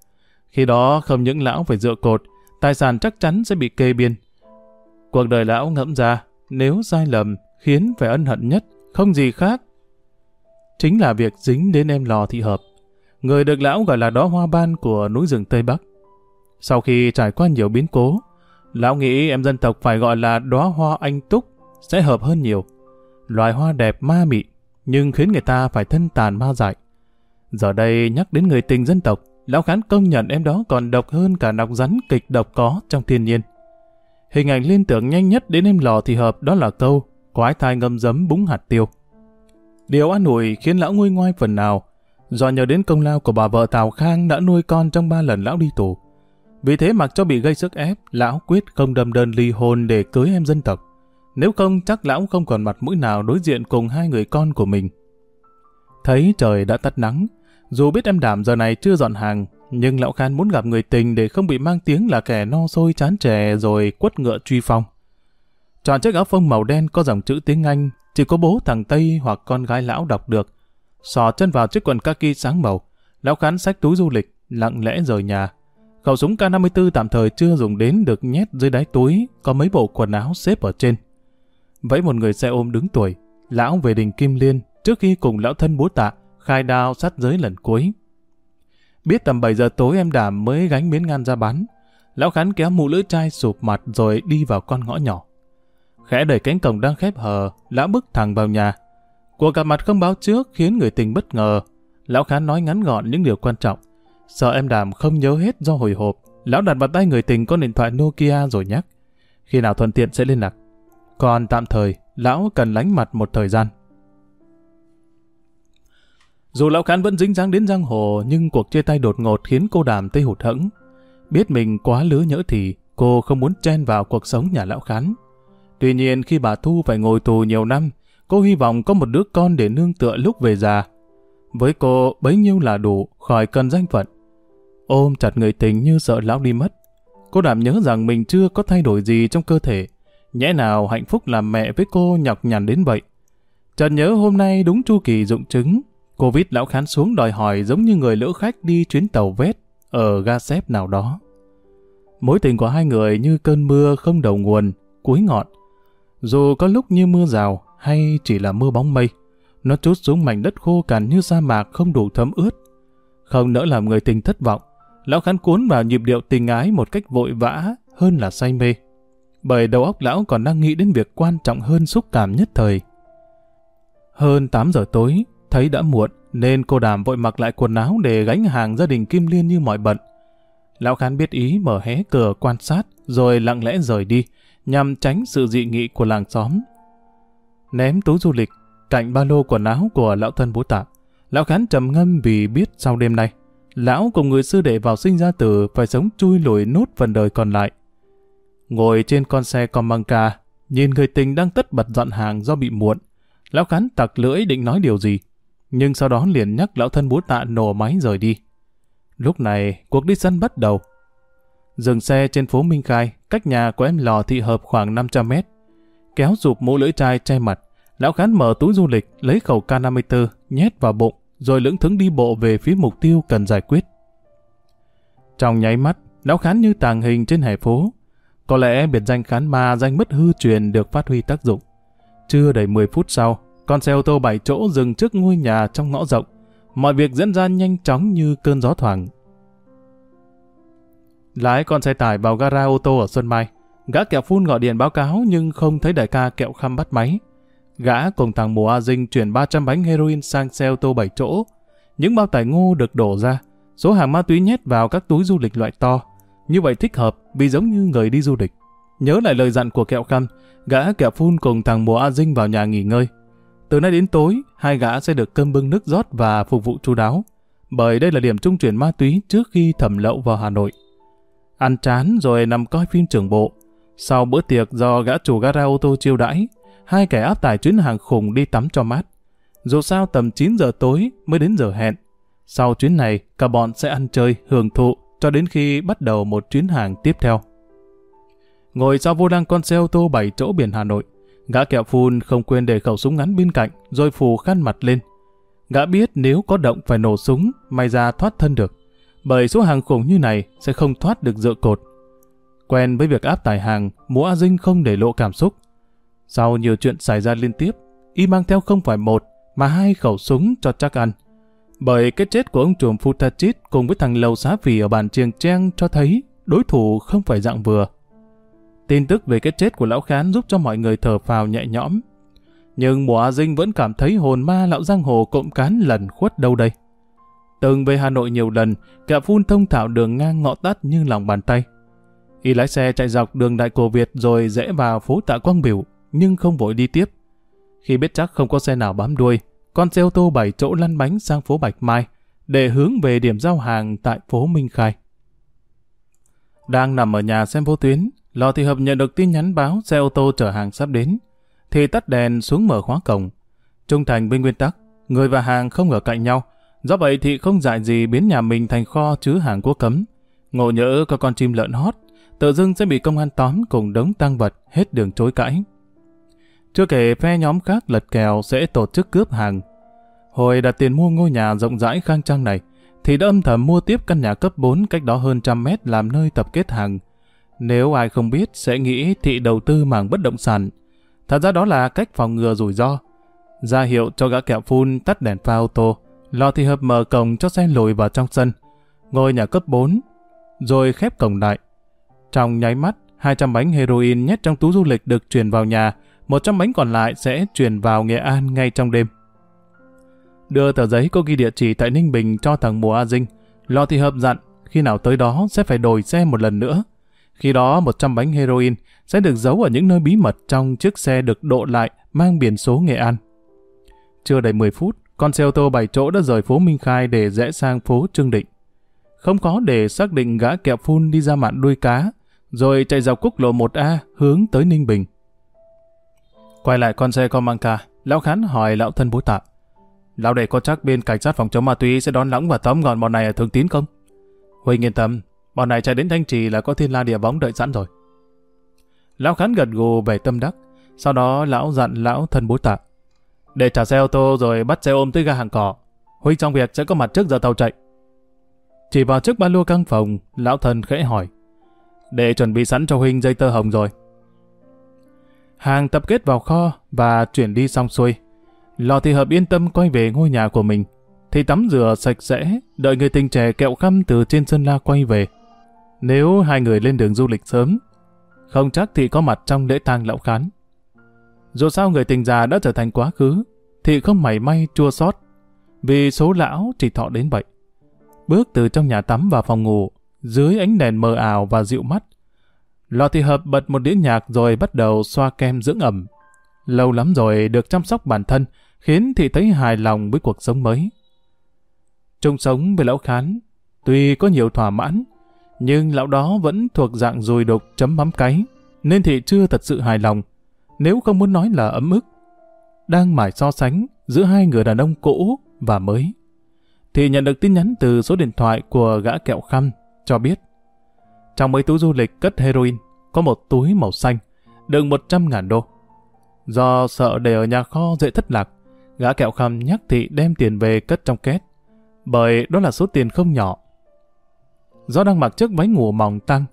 khi đó không những lão phải dựa cột, tài sản chắc chắn sẽ bị kê biên. Cuộc đời lão ngẫm ra, nếu sai lầm khiến phải ân hận nhất, không gì khác. Chính là việc dính đến em lò thị hợp, người được lão gọi là đó hoa ban của núi rừng Tây Bắc. Sau khi trải qua nhiều biến cố, lão nghĩ em dân tộc phải gọi là đóa hoa anh túc sẽ hợp hơn nhiều. Loài hoa đẹp ma mị, nhưng khiến người ta phải thân tàn ma dại. Giờ đây nhắc đến người tình dân tộc, lão khán công nhận em đó còn độc hơn cả nọc rắn kịch độc có trong thiên nhiên. Hình ảnh liên tưởng nhanh nhất đến em lò thì hợp đó là câu quái thai ngâm giấm búng hạt tiêu. Điều an ủi khiến lão nguôi ngoai phần nào, do nhờ đến công lao của bà vợ Tào Khang đã nuôi con trong ba lần lão đi tù. Vì thế mặc cho bị gây sức ép, lão quyết không đâm đơn ly hôn để cưới em dân tộc. Nếu không chắc lão không còn mặt mũi nào đối diện cùng hai người con của mình. Thấy trời đã tắt nắng, dù biết em đảm giờ này chưa dọn hàng, nhưng lão Khan muốn gặp người tình để không bị mang tiếng là kẻ no sôi chán trẻ rồi quất ngựa truy phong. Chọn chiếc áo phông màu đen có dòng chữ tiếng Anh, chỉ có bố thằng Tây hoặc con gái lão đọc được. Sò chân vào chiếc quần kaki sáng màu, lão Khan xách túi du lịch, lặng lẽ rời nhà. Khẩu súng K54 tạm thời chưa dùng đến được nhét dưới đáy túi, có mấy bộ quần áo xếp ở trên. Vẫy một người xe ôm đứng tuổi, lão về đình Kim Liên trước khi cùng lão thân bố tạ khai đao sát giới lần cuối. Biết tầm 7 giờ tối em đảm mới gánh miếng ngan ra bán, lão khán kéo mũ lưỡi chai sụp mặt rồi đi vào con ngõ nhỏ. Khẽ đẩy cánh cổng đang khép hờ, lão bước thẳng vào nhà. Cuộc gặp mặt không báo trước khiến người tình bất ngờ. Lão khán nói ngắn gọn những điều quan trọng. Sợ em đàm không nhớ hết do hồi hộp, lão đặt vào tay người tình con điện thoại Nokia rồi nhắc. Khi nào thuận tiện sẽ liên lạc. Còn tạm thời, lão cần lánh mặt một thời gian. Dù lão khán vẫn dính dáng đến giang hồ, nhưng cuộc chia tay đột ngột khiến cô đàm tê hụt hẫng. Biết mình quá lứa nhỡ thì, cô không muốn chen vào cuộc sống nhà lão khán. Tuy nhiên khi bà Thu phải ngồi tù nhiều năm, cô hy vọng có một đứa con để nương tựa lúc về già. Với cô, bấy nhiêu là đủ, khỏi cần danh phận. Ôm chặt người tình như sợ lão đi mất. Cô đảm nhớ rằng mình chưa có thay đổi gì trong cơ thể. Nhẽ nào hạnh phúc làm mẹ với cô nhọc nhằn đến vậy. Chợt nhớ hôm nay đúng chu kỳ dụng trứng, Covid lão khán xuống đòi hỏi giống như người lữ khách đi chuyến tàu vét ở ga xếp nào đó. Mối tình của hai người như cơn mưa không đầu nguồn, cuối ngọn. Dù có lúc như mưa rào hay chỉ là mưa bóng mây, nó trút xuống mảnh đất khô cằn như sa mạc không đủ thấm ướt. Không nỡ làm người tình thất vọng, lão khán cuốn vào nhịp điệu tình ái một cách vội vã hơn là say mê. Bởi đầu óc lão còn đang nghĩ đến việc quan trọng hơn xúc cảm nhất thời. Hơn 8 giờ tối, thấy đã muộn nên cô đàm vội mặc lại quần áo để gánh hàng gia đình Kim Liên như mọi bận. Lão Khán biết ý mở hé cửa quan sát rồi lặng lẽ rời đi nhằm tránh sự dị nghị của làng xóm. Ném túi du lịch cạnh ba lô quần áo của lão thân bố tạm. Lão Khán trầm ngâm vì biết sau đêm nay lão cùng người sư đệ vào sinh ra tử phải sống chui lùi nốt phần đời còn lại. Ngồi trên con xe con băng ca, nhìn người tình đang tất bật dọn hàng do bị muộn. Lão Khán tặc lưỡi định nói điều gì, nhưng sau đó liền nhắc lão thân bố tạ nổ máy rời đi. Lúc này, cuộc đi săn bắt đầu. Dừng xe trên phố Minh Khai, cách nhà của em lò thị hợp khoảng 500 mét. Kéo rụp mũ lưỡi chai che mặt, lão khán mở túi du lịch, lấy khẩu K54, nhét vào bụng, rồi lững thững đi bộ về phía mục tiêu cần giải quyết. Trong nháy mắt, lão khán như tàng hình trên hè phố. Có lẽ biệt danh khán ma danh mất hư truyền được phát huy tác dụng. Chưa đầy 10 phút sau, con xe ô tô bảy chỗ dừng trước ngôi nhà trong ngõ rộng. Mọi việc diễn ra nhanh chóng như cơn gió thoảng. Lái con xe tải vào gara ô tô ở Xuân Mai. Gã kẹo phun gọi điện báo cáo nhưng không thấy đại ca kẹo khăm bắt máy. Gã cùng thằng mùa A Dinh chuyển 300 bánh heroin sang xe ô tô 7 chỗ. Những bao tải ngô được đổ ra. Số hàng ma túy nhét vào các túi du lịch loại to. Như vậy thích hợp vì giống như người đi du lịch. Nhớ lại lời dặn của kẹo khăm, gã kẹo phun cùng thằng mùa A Dinh vào nhà nghỉ ngơi. Từ nay đến tối, hai gã sẽ được cơm bưng nước rót và phục vụ chu đáo, bởi đây là điểm trung chuyển ma túy trước khi thẩm lậu vào Hà Nội. Ăn chán rồi nằm coi phim trưởng bộ. Sau bữa tiệc do gã chủ gara ô tô chiêu đãi, hai kẻ áp tải chuyến hàng khủng đi tắm cho mát. Dù sao tầm 9 giờ tối mới đến giờ hẹn. Sau chuyến này, cả bọn sẽ ăn chơi, hưởng thụ cho đến khi bắt đầu một chuyến hàng tiếp theo. Ngồi sau vô lăng con xe ô tô 7 chỗ biển Hà Nội, Gã kẹo phun không quên để khẩu súng ngắn bên cạnh, rồi phù khăn mặt lên. Gã biết nếu có động phải nổ súng, may ra thoát thân được. Bởi số hàng khủng như này sẽ không thoát được dựa cột. Quen với việc áp tải hàng, Mũ A Dinh không để lộ cảm xúc. Sau nhiều chuyện xảy ra liên tiếp, y mang theo không phải một, mà hai khẩu súng cho chắc ăn. Bởi cái chết của ông trùm Futachit cùng với thằng lầu xá phì ở bàn triềng trang cho thấy đối thủ không phải dạng vừa. Tin tức về cái chết của lão khán giúp cho mọi người thở phào nhẹ nhõm. Nhưng mùa A Dinh vẫn cảm thấy hồn ma lão giang hồ cộng cán lần khuất đâu đây. Từng về Hà Nội nhiều lần, kẹo phun thông thảo đường ngang ngõ tắt như lòng bàn tay. Y lái xe chạy dọc đường Đại Cổ Việt rồi rẽ vào phố Tạ Quang Biểu, nhưng không vội đi tiếp. Khi biết chắc không có xe nào bám đuôi, con xe ô tô bảy chỗ lăn bánh sang phố Bạch Mai để hướng về điểm giao hàng tại phố Minh Khai. Đang nằm ở nhà xem vô tuyến, Lò thị hợp nhận được tin nhắn báo xe ô tô chở hàng sắp đến, thì tắt đèn xuống mở khóa cổng. Trung thành bên nguyên tắc, người và hàng không ở cạnh nhau, do vậy thì không dại gì biến nhà mình thành kho chứa hàng quốc cấm. Ngộ nhỡ có con chim lợn hót, tự dưng sẽ bị công an tóm cùng đống tăng vật hết đường chối cãi. Chưa kể phe nhóm khác lật kèo sẽ tổ chức cướp hàng. Hồi đặt tiền mua ngôi nhà rộng rãi khang trang này, thì thì đã âm thầm mua tiếp căn nhà cấp 4 cách đó hơn trăm mét làm nơi tập kết hàng. Nếu ai không biết sẽ nghĩ thị đầu tư mảng bất động sản. Thật ra đó là cách phòng ngừa rủi ro. Ra hiệu cho gã kẹo phun tắt đèn pha ô tô, Lò thì hợp mở cổng cho xe lùi vào trong sân. Ngôi nhà cấp 4, rồi khép cổng lại. Trong nháy mắt, 200 bánh heroin nhét trong túi du lịch được chuyển vào nhà, 100 bánh còn lại sẽ chuyển vào Nghệ An ngay trong đêm. Đưa tờ giấy có ghi địa chỉ tại Ninh Bình cho thằng Mùa A Dinh. Lò thì hợp dặn, khi nào tới đó sẽ phải đổi xe một lần nữa. Khi đó 100 bánh heroin sẽ được giấu ở những nơi bí mật trong chiếc xe được độ lại mang biển số Nghệ An. Chưa đầy 10 phút, con xe ô tô 7 chỗ đã rời phố Minh Khai để rẽ sang phố Trương Định. Không có để xác định gã kẹo phun đi ra mạn đuôi cá, rồi chạy dọc quốc lộ 1A hướng tới Ninh Bình. Quay lại con xe con mang ca, lão khán hỏi lão thân bố tạ. Lão đệ có chắc bên cảnh sát phòng chống ma túy sẽ đón lõng và tóm gọn bọn này ở Thường Tín không? Huynh yên tâm, bọn này chạy đến Thanh Trì là có thiên la địa bóng đợi sẵn rồi. Lão khán gật gù về tâm đắc, sau đó lão dặn lão thân bố tạ. Để trả xe ô tô rồi bắt xe ôm tới ga hàng cỏ. Huynh trong việc sẽ có mặt trước giờ tàu chạy. Chỉ vào trước ba lô căn phòng, lão thần khẽ hỏi. Để chuẩn bị sẵn cho Huynh dây tơ hồng rồi. Hàng tập kết vào kho và chuyển đi xong xuôi. Lò thì hợp yên tâm quay về ngôi nhà của mình. Thì tắm rửa sạch sẽ, đợi người tình trẻ kẹo khăm từ trên sân la quay về. Nếu hai người lên đường du lịch sớm, không chắc thị có mặt trong lễ tang lão khán. Dù sao người tình già đã trở thành quá khứ, thị không mảy may chua xót vì số lão chỉ thọ đến vậy. Bước từ trong nhà tắm vào phòng ngủ, dưới ánh đèn mờ ảo và dịu mắt. Lò thị hợp bật một đĩa nhạc rồi bắt đầu xoa kem dưỡng ẩm. Lâu lắm rồi được chăm sóc bản thân, khiến thị thấy hài lòng với cuộc sống mới. Trong sống với lão khán, tuy có nhiều thỏa mãn, nhưng lão đó vẫn thuộc dạng dùi đục chấm mắm cái nên thị chưa thật sự hài lòng nếu không muốn nói là ấm ức. Đang mải so sánh giữa hai người đàn ông cũ và mới. Thì nhận được tin nhắn từ số điện thoại của gã kẹo khăm cho biết. Trong mấy túi du lịch cất heroin, có một túi màu xanh, đựng 100 ngàn đô. Do sợ để ở nhà kho dễ thất lạc, gã kẹo khăm nhắc thị đem tiền về cất trong két. Bởi đó là số tiền không nhỏ. Do đang mặc chiếc váy ngủ mỏng tăng,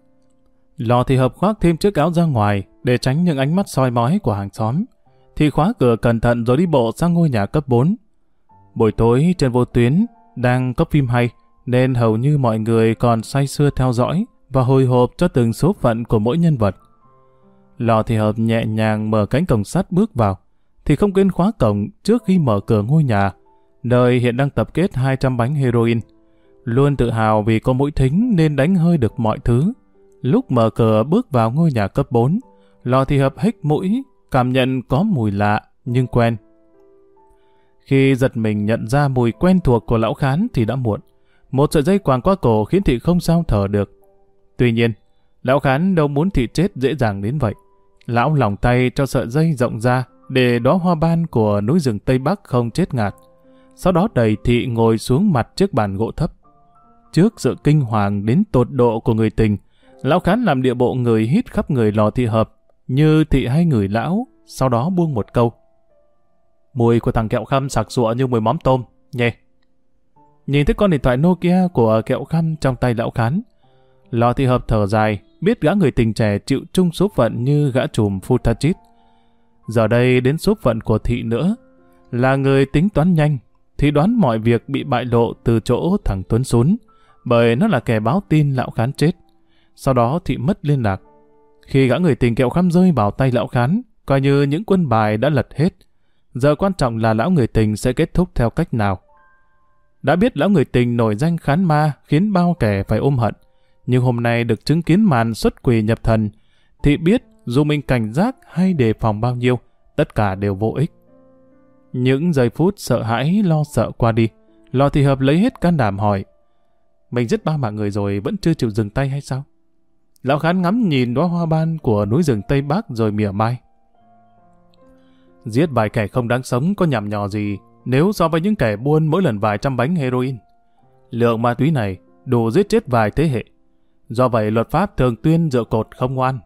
lò thì hợp khoác thêm chiếc áo ra ngoài để tránh những ánh mắt soi mói của hàng xóm, thì khóa cửa cẩn thận rồi đi bộ sang ngôi nhà cấp 4. Buổi tối trên vô tuyến, đang có phim hay, nên hầu như mọi người còn say sưa theo dõi và hồi hộp cho từng số phận của mỗi nhân vật. Lò thì hợp nhẹ nhàng mở cánh cổng sắt bước vào, thì không quên khóa cổng trước khi mở cửa ngôi nhà, nơi hiện đang tập kết 200 bánh heroin. Luôn tự hào vì có mũi thính nên đánh hơi được mọi thứ. Lúc mở cửa bước vào ngôi nhà cấp 4, Lò thì hợp hích mũi, cảm nhận có mùi lạ, nhưng quen. Khi giật mình nhận ra mùi quen thuộc của lão khán thì đã muộn. Một sợi dây quàng qua cổ khiến thị không sao thở được. Tuy nhiên, lão khán đâu muốn thị chết dễ dàng đến vậy. Lão lòng tay cho sợi dây rộng ra để đó hoa ban của núi rừng Tây Bắc không chết ngạt. Sau đó đẩy thị ngồi xuống mặt chiếc bàn gỗ thấp. Trước sự kinh hoàng đến tột độ của người tình, lão khán làm địa bộ người hít khắp người lò thị hợp, như thị hay người lão, sau đó buông một câu. Mùi của thằng kẹo khăm sặc sụa như mùi mắm tôm, nhè. Nhìn thấy con điện thoại Nokia của kẹo khăm trong tay lão khán. Lò thị hợp thở dài, biết gã người tình trẻ chịu chung số phận như gã trùm Futachit. Giờ đây đến số phận của thị nữa. Là người tính toán nhanh, thì đoán mọi việc bị bại lộ từ chỗ thằng Tuấn Sún, bởi nó là kẻ báo tin lão khán chết. Sau đó thị mất liên lạc. Khi gã người tình kẹo khăm rơi vào tay lão khán, coi như những quân bài đã lật hết. Giờ quan trọng là lão người tình sẽ kết thúc theo cách nào. Đã biết lão người tình nổi danh khán ma khiến bao kẻ phải ôm hận. Nhưng hôm nay được chứng kiến màn xuất quỷ nhập thần, thị biết dù mình cảnh giác hay đề phòng bao nhiêu, tất cả đều vô ích. Những giây phút sợ hãi lo sợ qua đi, Lò thì hợp lấy hết can đảm hỏi. Mình giết ba mạng người rồi vẫn chưa chịu dừng tay hay sao? Lão Khán ngắm nhìn đóa hoa ban của núi rừng Tây Bắc rồi mỉa mai. Giết vài kẻ không đáng sống có nhằm nhò gì nếu so với những kẻ buôn mỗi lần vài trăm bánh heroin. Lượng ma túy này đủ giết chết vài thế hệ. Do vậy, luật pháp thường tuyên dựa cột không ngoan.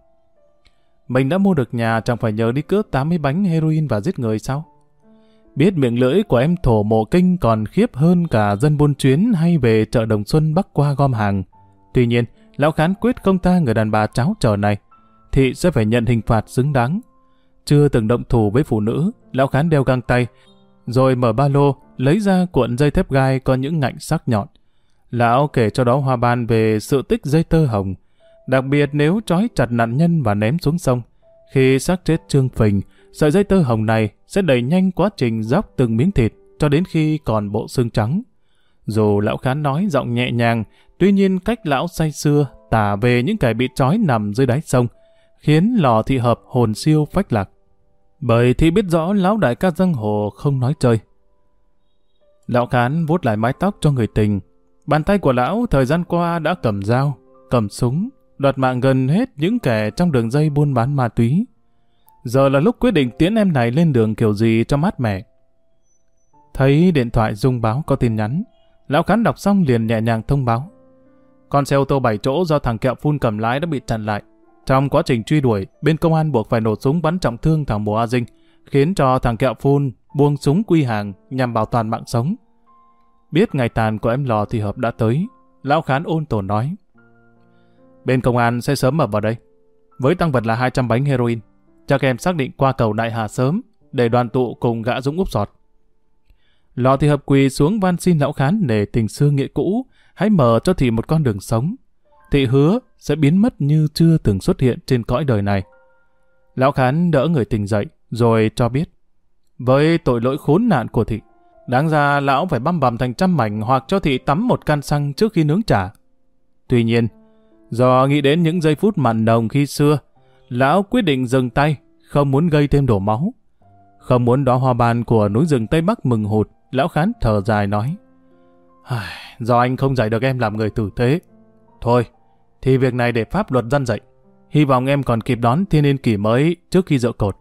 Mình đã mua được nhà, chẳng phải nhờ đi cướp 80 bánh heroin và giết người sao? Biết miệng lưỡi của em thổ mộ kinh còn khiếp hơn cả dân buôn chuyến hay về chợ Đồng Xuân bắc qua gom hàng. Tuy nhiên, lão khán quyết không ta người đàn bà cháu trở này, thì sẽ phải nhận hình phạt xứng đáng. Chưa từng động thủ với phụ nữ, lão khán đeo găng tay, rồi mở ba lô, lấy ra cuộn dây thép gai có những ngạnh sắc nhọn. Lão kể cho đó hoa ban về sự tích dây tơ hồng, đặc biệt nếu trói chặt nạn nhân và ném xuống sông. Khi xác chết trương phình, sợi dây tơ hồng này sẽ đẩy nhanh quá trình dóc từng miếng thịt cho đến khi còn bộ xương trắng. Dù lão khán nói giọng nhẹ nhàng, tuy nhiên cách lão say xưa tả về những kẻ bị trói nằm dưới đáy sông, khiến lò thị hợp hồn siêu phách lạc. Bởi thì biết rõ lão đại ca dân hồ không nói chơi. Lão khán vuốt lại mái tóc cho người tình. Bàn tay của lão thời gian qua đã cầm dao, cầm súng, đoạt mạng gần hết những kẻ trong đường dây buôn bán ma túy. Giờ là lúc quyết định tiến em này lên đường kiểu gì cho mát mẻ. Thấy điện thoại rung báo có tin nhắn, lão khán đọc xong liền nhẹ nhàng thông báo. Con xe ô tô 7 chỗ do thằng kẹo phun cầm lái đã bị chặn lại. Trong quá trình truy đuổi, bên công an buộc phải nổ súng bắn trọng thương thằng Mùa A Dinh, khiến cho thằng kẹo phun buông súng quy hàng nhằm bảo toàn mạng sống. Biết ngày tàn của em lò thì hợp đã tới, lão khán ôn tồn nói. Bên công an sẽ sớm mở vào đây. Với tăng vật là 200 bánh heroin, chắc em xác định qua cầu Đại Hà sớm để đoàn tụ cùng gã Dũng úp sọt. Lò thì hợp quỳ xuống van xin lão khán để tình xưa nghĩa cũ, hãy mở cho thị một con đường sống. Thị hứa sẽ biến mất như chưa từng xuất hiện trên cõi đời này. Lão khán đỡ người tình dậy, rồi cho biết. Với tội lỗi khốn nạn của thị, đáng ra lão phải băm bằm thành trăm mảnh hoặc cho thị tắm một can xăng trước khi nướng chả. Tuy nhiên, do nghĩ đến những giây phút mặn nồng khi xưa, lão quyết định dừng tay, không muốn gây thêm đổ máu. Không muốn đó hoa ban của núi rừng Tây Bắc mừng hụt, lão khán thở dài nói. Do anh không dạy được em làm người tử tế. Thôi, thì việc này để pháp luật dân dạy. Hy vọng em còn kịp đón thiên niên kỷ mới trước khi dỡ cột.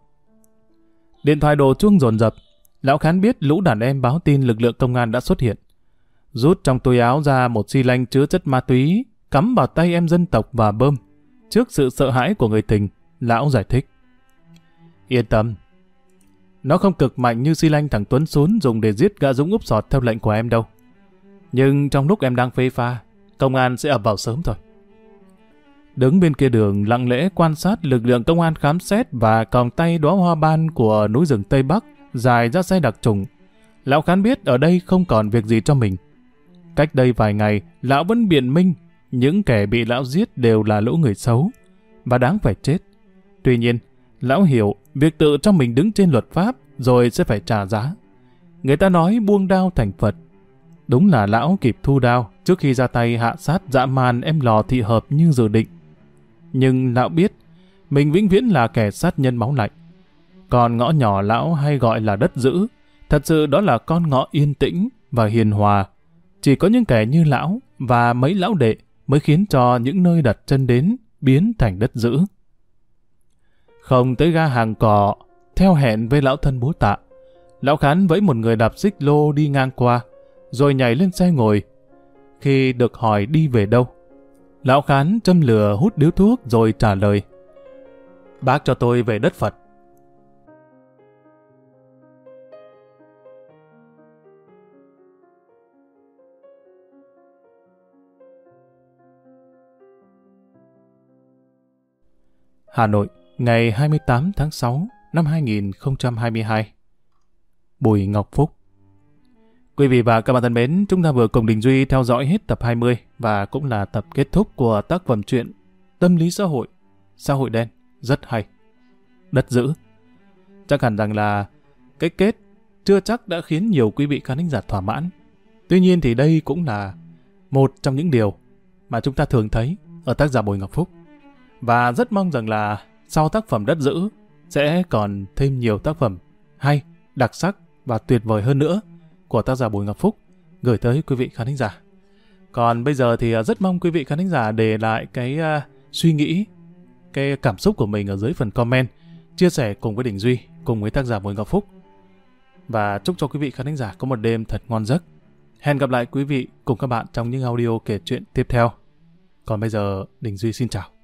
Điện thoại đồ chuông dồn dập. Lão Khán biết lũ đàn em báo tin lực lượng công an đã xuất hiện. Rút trong túi áo ra một xi lanh chứa chất ma túy, cắm vào tay em dân tộc và bơm. Trước sự sợ hãi của người tình, lão giải thích. Yên tâm. Nó không cực mạnh như xi lanh thằng Tuấn Sún dùng để giết gã Dũng úp sọt theo lệnh của em đâu. Nhưng trong lúc em đang phê pha, công an sẽ ập vào sớm thôi. Đứng bên kia đường lặng lẽ quan sát lực lượng công an khám xét và còng tay đóa hoa ban của núi rừng Tây Bắc dài ra xe đặc trùng. Lão Khán biết ở đây không còn việc gì cho mình. Cách đây vài ngày, lão vẫn biện minh những kẻ bị lão giết đều là lũ người xấu và đáng phải chết. Tuy nhiên, lão hiểu việc tự cho mình đứng trên luật pháp rồi sẽ phải trả giá. Người ta nói buông đao thành Phật. Đúng là lão kịp thu đao trước khi ra tay hạ sát dã man em lò thị hợp như dự định nhưng lão biết mình vĩnh viễn là kẻ sát nhân máu lạnh. Còn ngõ nhỏ lão hay gọi là đất giữ, thật sự đó là con ngõ yên tĩnh và hiền hòa. Chỉ có những kẻ như lão và mấy lão đệ mới khiến cho những nơi đặt chân đến biến thành đất giữ. Không tới ga hàng cỏ, theo hẹn với lão thân bố tạ. Lão Khán với một người đạp xích lô đi ngang qua, rồi nhảy lên xe ngồi. Khi được hỏi đi về đâu, Lão Khán châm lửa hút điếu thuốc rồi trả lời. Bác cho tôi về đất Phật. Hà Nội, ngày 28 tháng 6 năm 2022. Bùi Ngọc Phúc Quý vị và các bạn thân mến, chúng ta vừa cùng Đình Duy theo dõi hết tập 20 và cũng là tập kết thúc của tác phẩm truyện Tâm lý xã hội, xã hội đen, rất hay. Đất dữ. Chắc hẳn rằng là cái kết chưa chắc đã khiến nhiều quý vị khán giả thỏa mãn. Tuy nhiên thì đây cũng là một trong những điều mà chúng ta thường thấy ở tác giả Bùi Ngọc Phúc. Và rất mong rằng là sau tác phẩm Đất Giữ sẽ còn thêm nhiều tác phẩm hay, đặc sắc và tuyệt vời hơn nữa của tác giả Bùi Ngọc Phúc gửi tới quý vị khán thính giả. Còn bây giờ thì à, rất mong quý vị khán thính giả để lại cái uh, suy nghĩ, cái cảm xúc của mình ở dưới phần comment, chia sẻ cùng với Đình Duy, cùng với tác giả Bùi Ngọc Phúc. Và chúc cho quý vị khán thính giả có một đêm thật ngon giấc. Hẹn gặp lại quý vị cùng các bạn trong những audio kể chuyện tiếp theo. Còn bây giờ, Đình Duy xin chào.